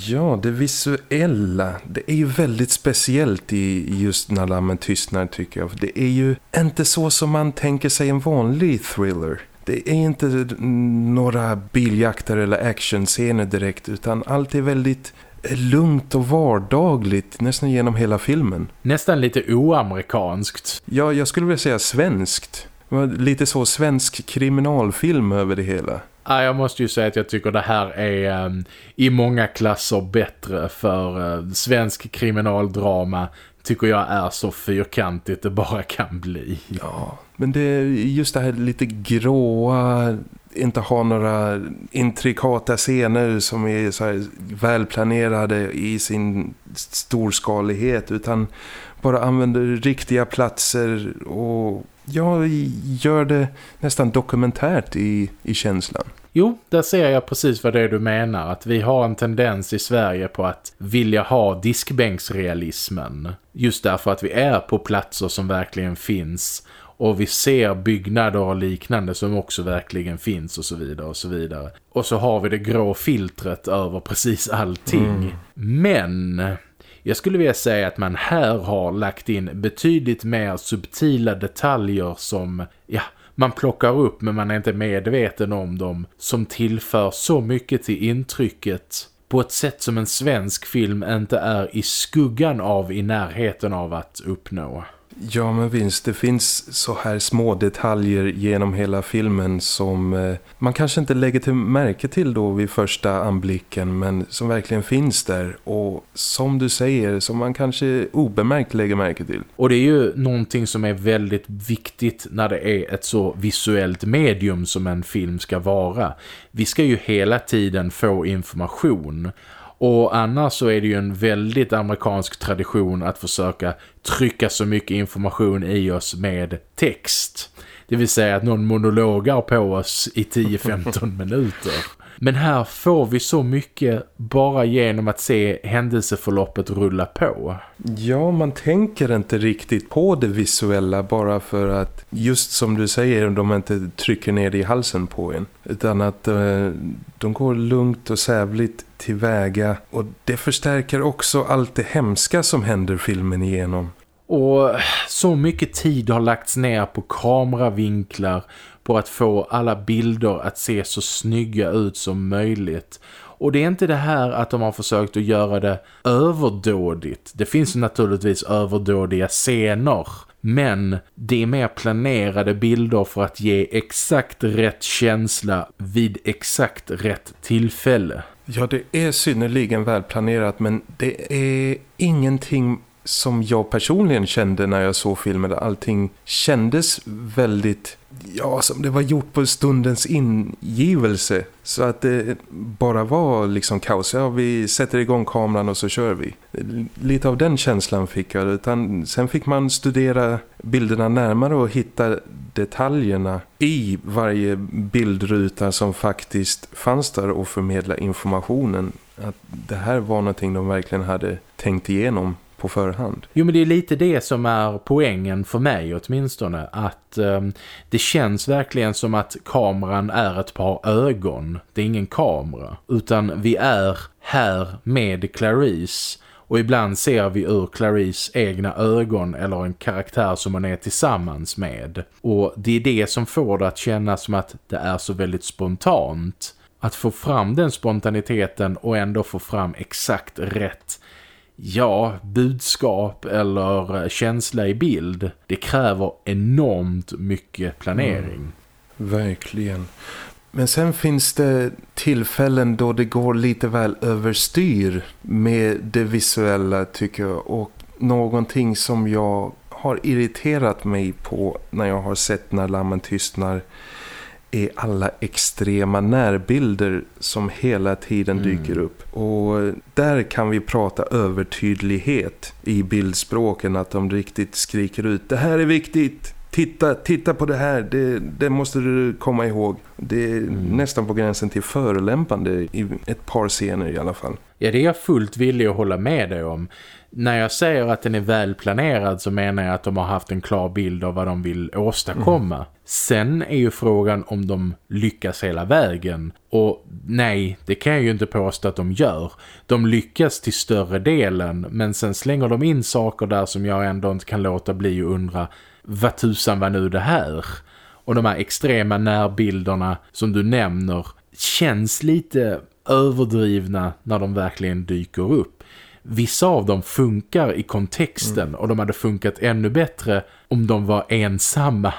Ja, det visuella. Det är ju väldigt speciellt i just När lammen tystnar tycker jag. Det är ju inte så som man tänker sig en vanlig thriller. Det är inte några biljakter eller actionscener direkt utan allt är väldigt lugnt och vardagligt nästan genom hela filmen. Nästan lite oamerikanskt. Ja, jag skulle vilja säga svenskt. Lite så svensk kriminalfilm över det hela. Ja, jag måste ju säga att jag tycker det här är um, i många klasser bättre för uh, svensk kriminaldrama tycker jag är så fyrkantigt det bara kan bli. Ja, men det är just det här lite gråa, inte ha några intrikata scener som är så här välplanerade i sin storskalighet utan bara använder riktiga platser och ja, gör det nästan dokumentärt i, i känslan. Jo, där ser jag precis vad det är du menar. Att vi har en tendens i Sverige på att vilja ha diskbänksrealismen. Just därför att vi är på platser som verkligen finns. Och vi ser byggnader och liknande som också verkligen finns och så vidare och så vidare. Och så har vi det grå filtret över precis allting. Mm. Men jag skulle vilja säga att man här har lagt in betydligt mer subtila detaljer som, ja, man plockar upp men man är inte medveten om dem. Som tillför så mycket till intrycket på ett sätt som en svensk film inte är i skuggan av i närheten av att uppnå. Ja men vinst, det finns så här små detaljer genom hela filmen som eh, man kanske inte lägger till märke till då vid första anblicken men som verkligen finns där och som du säger som man kanske obemärkt lägger märke till. Och det är ju någonting som är väldigt viktigt när det är ett så visuellt medium som en film ska vara. Vi ska ju hela tiden få information och annars så är det ju en väldigt amerikansk tradition att försöka trycka så mycket information i oss med text. Det vill säga att någon monologar på oss i 10-15 minuter. Men här får vi så mycket bara genom att se händelseförloppet rulla på. Ja, man tänker inte riktigt på det visuella bara för att just som du säger, de inte trycker ner det i halsen på en. Utan att eh, de går lugnt och sävligt tillväga och det förstärker också allt det hemska som händer filmen igenom. Och så mycket tid har lagts ner på kameravinklar på att få alla bilder att se så snygga ut som möjligt. Och det är inte det här att de har försökt att göra det överdådigt. Det finns naturligtvis överdådiga scener. Men det är mer planerade bilder för att ge exakt rätt känsla vid exakt rätt tillfälle. Ja, det är synnerligen välplanerat men det är ingenting som jag personligen kände när jag såg filmen. Allting kändes väldigt, ja som det var gjort på stundens ingivelse. Så att det bara var liksom kaos. Ja, vi sätter igång kameran och så kör vi. Lite av den känslan fick jag. Utan sen fick man studera bilderna närmare och hitta detaljerna i varje bildruta som faktiskt fanns där och förmedla informationen. Att det här var någonting de verkligen hade tänkt igenom på förhand. Jo men det är lite det som är poängen för mig åtminstone. Att eh, det känns verkligen som att kameran är ett par ögon. Det är ingen kamera. Utan vi är här med Clarice. Och ibland ser vi ur Clarice egna ögon eller en karaktär som hon är tillsammans med. Och det är det som får det att kännas som att det är så väldigt spontant. Att få fram den spontaniteten och ändå få fram exakt rätt ja, budskap eller eh, känsla i bild. Det kräver enormt mycket planering. Mm, verkligen. Men sen finns det tillfällen då det går lite väl överstyr med det visuella tycker jag. Och någonting som jag har irriterat mig på när jag har sett När lammen tystnar är alla extrema närbilder som hela tiden mm. dyker upp. Och där kan vi prata övertydlighet i bildspråken att de riktigt skriker ut det här är viktigt, titta, titta på det här, det, det måste du komma ihåg. Det är mm. nästan på gränsen till förelämpande i ett par scener i alla fall. Ja, det är jag fullt villig att hålla med dig om. När jag säger att den är välplanerad så menar jag att de har haft en klar bild av vad de vill åstadkomma. Mm. Sen är ju frågan om de lyckas hela vägen. Och nej, det kan jag ju inte påstå att de gör. De lyckas till större delen men sen slänger de in saker där som jag ändå inte kan låta bli att undra vad tusan var nu det här? Och de här extrema närbilderna som du nämner känns lite överdrivna när de verkligen dyker upp. Vissa av dem funkar i kontexten mm. och de hade funkat ännu bättre om de var ensamma.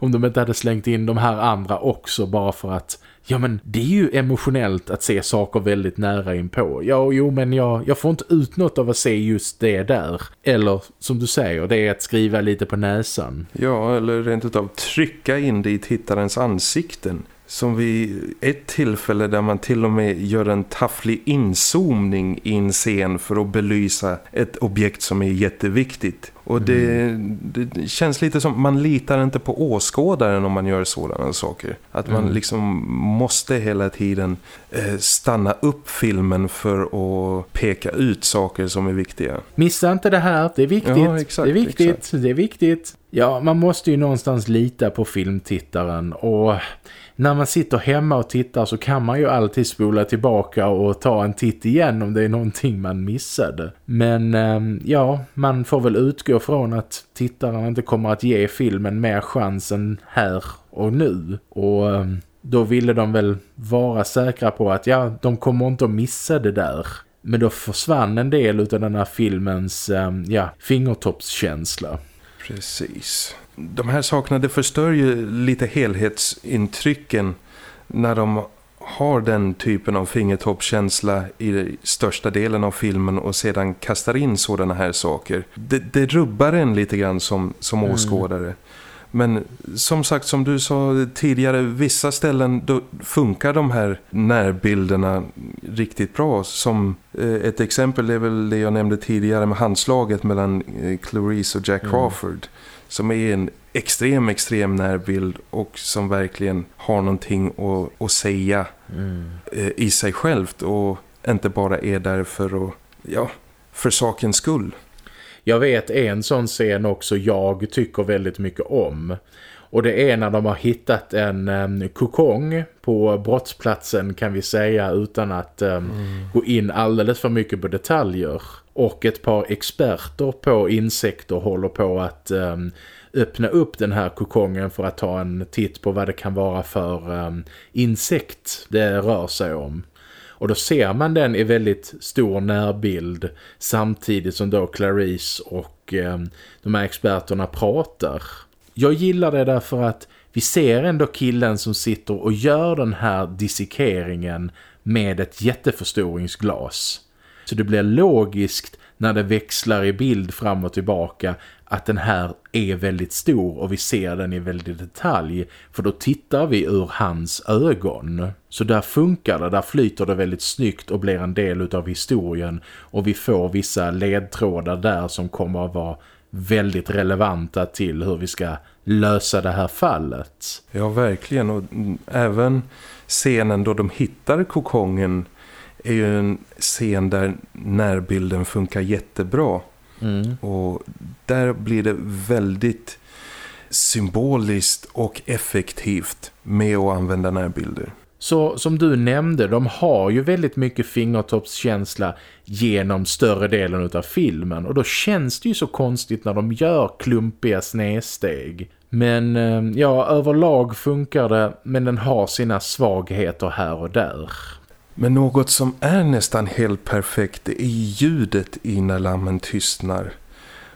Om de inte hade slängt in de här andra också bara för att Ja men det är ju emotionellt att se saker väldigt nära inpå. Ja jo men jag, jag får inte ut något av att se just det där. Eller som du säger, det är att skriva lite på näsan. Ja eller rent utav trycka in det i tittarens ansikten som vid ett tillfälle där man till och med gör en tafflig inzoomning i en scen för att belysa ett objekt som är jätteviktigt. Och det, mm. det, känns lite som man litar inte på åskådaren om man gör sådana saker. Att man mm. liksom måste hela tiden eh, stanna upp filmen för att peka ut saker som är viktiga. Missa inte det här, det är viktigt. Ja, exakt, det är viktigt, exakt. det är viktigt. Ja, man måste ju någonstans lita på filmtittaren och när man sitter hemma och tittar så kan man ju alltid spola tillbaka och ta en titt igen om det är någonting man missade. Men ehm, ja, man får väl utgå från att tittaren inte kommer att ge filmen mer chans än här och nu. Och ehm, då ville de väl vara säkra på att ja, de kommer inte att missa det där. Men då försvann en del av den här filmens ehm, ja, fingertoppskänsla. Precis de här sakerna det förstör ju lite helhetsintrycken när de har den typen av fingertoppkänsla i största delen av filmen och sedan kastar in sådana här saker. Det, det rubbar en lite grann som, som mm. åskådare. Men som sagt, som du sa tidigare, vissa ställen då funkar de här närbilderna riktigt bra. Som eh, ett exempel är väl det jag nämnde tidigare med handslaget mellan eh, Clarice och Jack mm. Crawford. Mm som är en extrem, extrem närbild och som verkligen har någonting att, att säga mm. Eh, i sig självt och inte bara är där för, att, ja, för sakens skull. Jag vet en sån scen också jag tycker väldigt mycket om. Och det är när de har hittat en um, kokong på brottsplatsen kan vi säga utan att um, mm. gå in alldeles för mycket på detaljer. Och ett par experter på insekter håller på att um, öppna upp den här kokongen för att ta en titt på vad det kan vara för um, insekt det rör sig om. Och då ser man den i väldigt stor närbild samtidigt som då Clarice och um, de här experterna pratar. Jag gillar det därför att vi ser ändå killen som sitter och gör den här dissekeringen med ett jätteförstoringsglas. Så det blir logiskt när det växlar i bild fram och tillbaka att den här är väldigt stor och vi ser den i väldigt detalj för då tittar vi ur hans ögon. Så där funkar det, där flyter det väldigt snyggt och blir en del av historien och vi får vissa ledtrådar där som kommer att vara väldigt relevanta till hur vi ska lösa det här fallet. Ja, verkligen. Och även scenen då de hittar kokongen är ju en scen där närbilden funkar jättebra. Mm. Och där blir det väldigt symboliskt och effektivt med att använda närbilder. Så som du nämnde, de har ju väldigt mycket fingertoppskänsla genom större delen av filmen. Och då känns det ju så konstigt när de gör klumpiga snedsteg. Men eh, ja, överlag funkar det, men den har sina svagheter här och där. Men något som är nästan helt perfekt är ljudet i När lammen tystnar.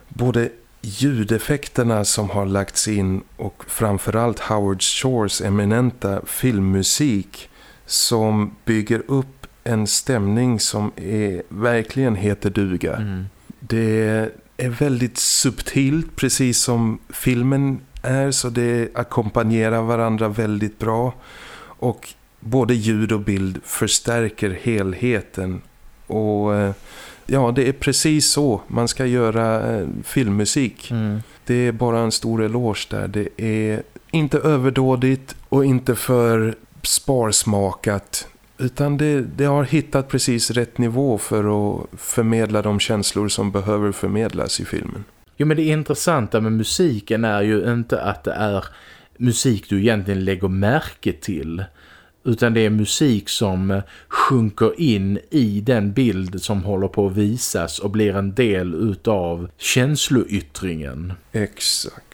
Både ljudeffekterna som har lagts in och framförallt Howard Shores eminenta filmmusik som bygger upp en stämning som är verkligen heter duga. Mm. Det är väldigt subtilt precis som filmen är så det ackompanjerar varandra väldigt bra och både ljud och bild förstärker helheten och eh, ja det är precis så man ska göra eh, filmmusik. Mm. Det är bara en stor eloge där. Det är inte överdådigt och inte för sparsmakat utan det, det har hittat precis rätt nivå för att förmedla de känslor som behöver förmedlas i filmen. Jo men det intressanta med musiken är ju inte att det är musik du egentligen lägger märke till utan det är musik som eh, sjunker in i den bild som håller på att visas och blir en del utav känsloyttringen. Exakt.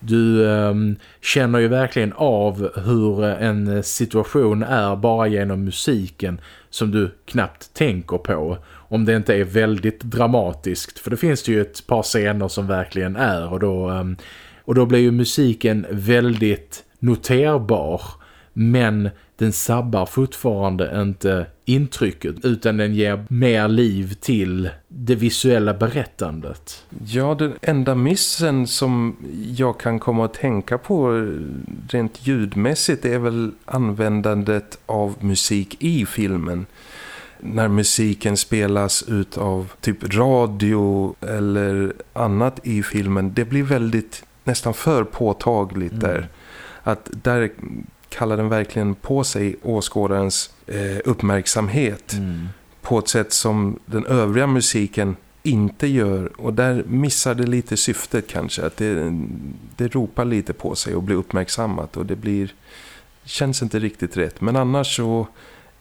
Du eh, känner ju verkligen av hur en situation är bara genom musiken som du knappt tänker på. Om det inte är väldigt dramatiskt. För det finns det ju ett par scener som verkligen är. Och då, eh, och då blir ju musiken väldigt noterbar. Men den sabbar fortfarande inte intrycket utan den ger mer liv till det visuella berättandet. Ja, den enda missen som jag kan komma att tänka på rent ljudmässigt är väl användandet av musik i filmen. När musiken spelas ut av typ radio eller annat i filmen, det blir väldigt nästan för påtagligt mm. där. Att där kallar den verkligen på sig åskådarens eh, uppmärksamhet mm. på ett sätt som den övriga musiken inte gör. Och där missar det lite syftet kanske. Att det, det ropar lite på sig och blir uppmärksammat. Och det blir känns inte riktigt rätt. Men annars så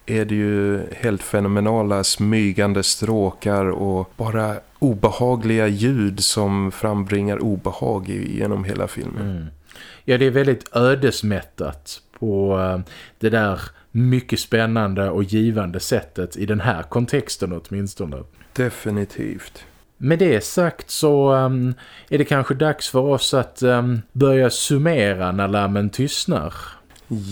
är det ju helt fenomenala smygande stråkar och bara obehagliga ljud som frambringar obehag genom hela filmen. Mm. Ja, det är väldigt ödesmättat på eh, det där mycket spännande och givande sättet i den här kontexten åtminstone. Definitivt. Med det sagt så um, är det kanske dags för oss att um, börja summera när lammen tystnar.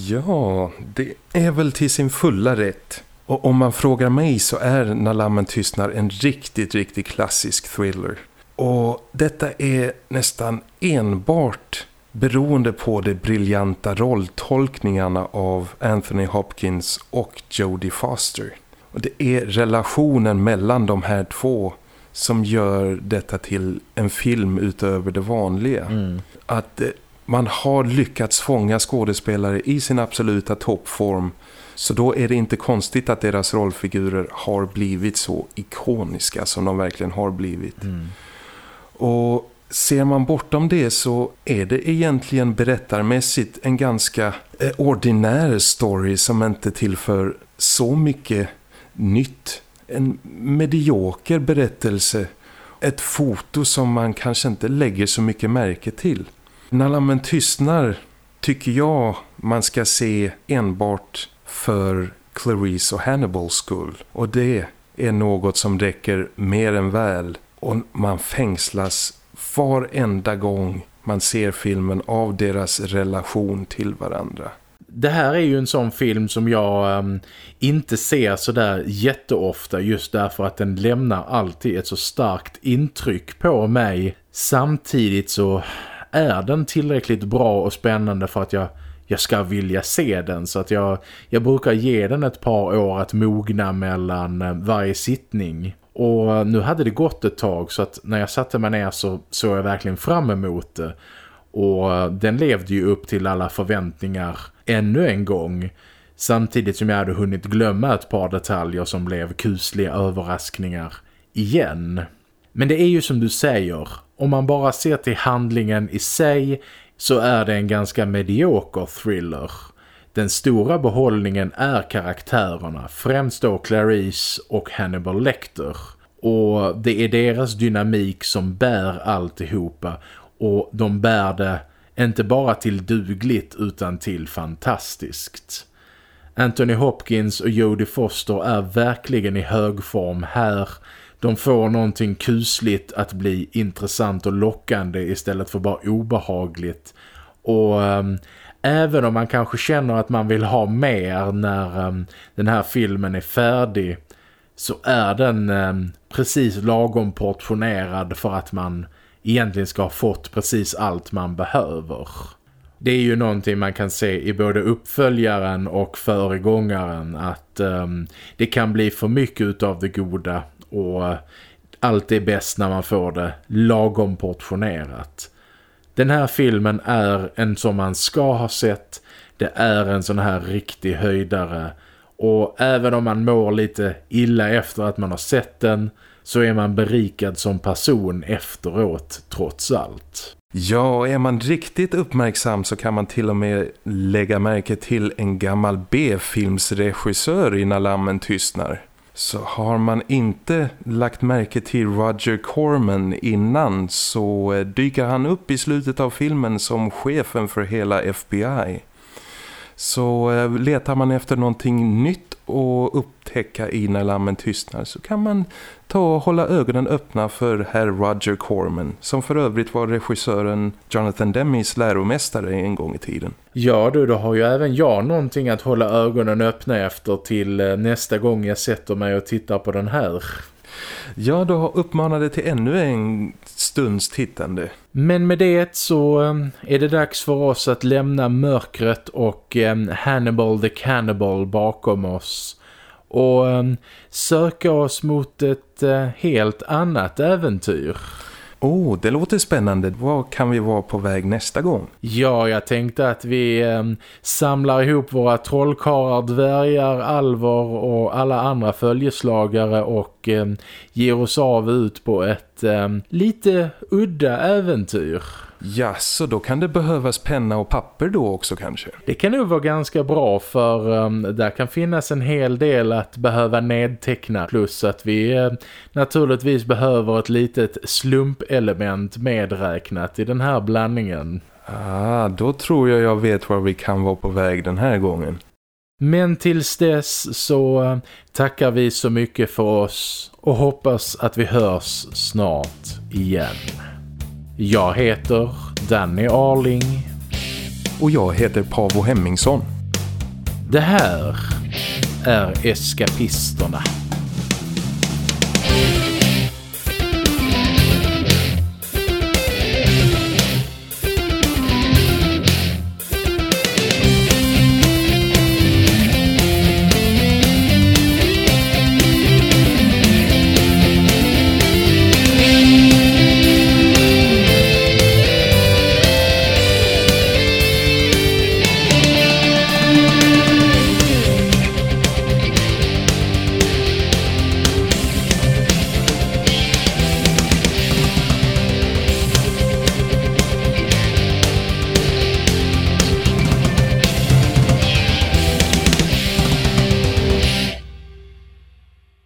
Ja, det är väl till sin fulla rätt. Och om man frågar mig så är När lammen tystnar en riktigt, riktigt klassisk thriller. Och detta är nästan enbart beroende på de briljanta rolltolkningarna av Anthony Hopkins och Jodie Foster. Och det är relationen mellan de här två som gör detta till en film utöver det vanliga. Mm. Att eh, man har lyckats fånga skådespelare i sin absoluta toppform så då är det inte konstigt att deras rollfigurer har blivit så ikoniska som de verkligen har blivit. Mm. Och Ser man bortom det så är det egentligen berättarmässigt en ganska eh, ordinär story som inte tillför så mycket nytt. En medioker berättelse. Ett foto som man kanske inte lägger så mycket märke till. När lammen tystnar tycker jag man ska se enbart för Clarice och Hannibals skull. Och det är något som räcker mer än väl. Och man fängslas varenda gång man ser filmen av deras relation till varandra. det här är ju en sån film som jag um, inte ser så där jätteofta just därför att den lämnar alltid ett så starkt intryck på mig. Samtidigt så är den tillräckligt bra och spännande för att jag, jag ska vilja se den. Så att jag, jag brukar ge den ett par år att mogna mellan ehm, varje sittning. Och nu hade det gått ett tag så att när jag satte mig ner så såg jag verkligen fram emot det. Och den levde ju upp till alla förväntningar ännu en gång. Samtidigt som jag hade hunnit glömma ett par detaljer som blev kusliga överraskningar igen. Men det är ju som du säger, om man bara ser till handlingen i sig så är det en ganska medioker thriller. Den stora behållningen är karaktärerna, främst då Clarice och Hannibal Lecter. Och det är deras dynamik som bär alltihopa och de bär det inte bara till dugligt utan till fantastiskt. Anthony Hopkins och Jodie Foster är verkligen i hög form här. De får någonting kusligt att bli intressant och lockande istället för bara obehagligt. Och um, även om man kanske känner att man vill ha mer när um, den här filmen är färdig så är den um, precis lagom portionerad för att man egentligen ska ha fått precis allt man behöver. Det är ju någonting man kan se i både uppföljaren och föregångaren att um, det kan bli för mycket av det goda och allt är bäst när man får det lagom portionerat. Den här filmen är en som man ska ha sett. Det är en sån här riktig höjdare. Och även om man mår lite illa efter att man har sett den så är man berikad som person efteråt trots allt. Ja, är man riktigt uppmärksam så kan man till och med lägga märke till en gammal B-filmsregissör innan lammen tystnar. Så har man inte lagt märke till Roger Corman innan så eh, dyker han upp i slutet av filmen som chefen för hela FBI. Så eh, letar man efter någonting nytt och upptäcka i när lammen tystnar så kan man ta och hålla ögonen öppna för herr Roger Corman som för övrigt var regissören Jonathan Demis läromästare en gång i tiden. Ja du, då har ju även jag någonting att hålla ögonen öppna efter till eh, nästa gång jag sätter mig och tittar på den här. Ja, då uppmanade till ännu en stunds tittande. Men med det så ehm, är det dags för oss att lämna mörkret och ehm, Hannibal the Cannibal bakom oss och ehm, söka oss mot ett eh, helt annat äventyr. Oh, det låter spännande. Vad kan vi vara på väg nästa gång? Ja, jag tänkte att vi eh, samlar ihop våra trollkarlar, dvärgar, alvar och alla andra följeslagare och eh, ger oss av ut på ett eh, lite udda äventyr. Ja, så då kan det behövas penna och papper då också kanske? Det kan nog vara ganska bra för um, där kan finnas en hel del att behöva nedteckna plus att vi uh, naturligtvis behöver ett litet slumpelement medräknat i den här blandningen. Ah, då tror jag jag vet var vi kan vara på väg den här gången. Men tills dess så uh, tackar vi så mycket för oss och hoppas att vi hörs snart igen. Jag heter Danny Arling. Och jag heter Pavo Hemmingsson. Det här är Eskapisterna.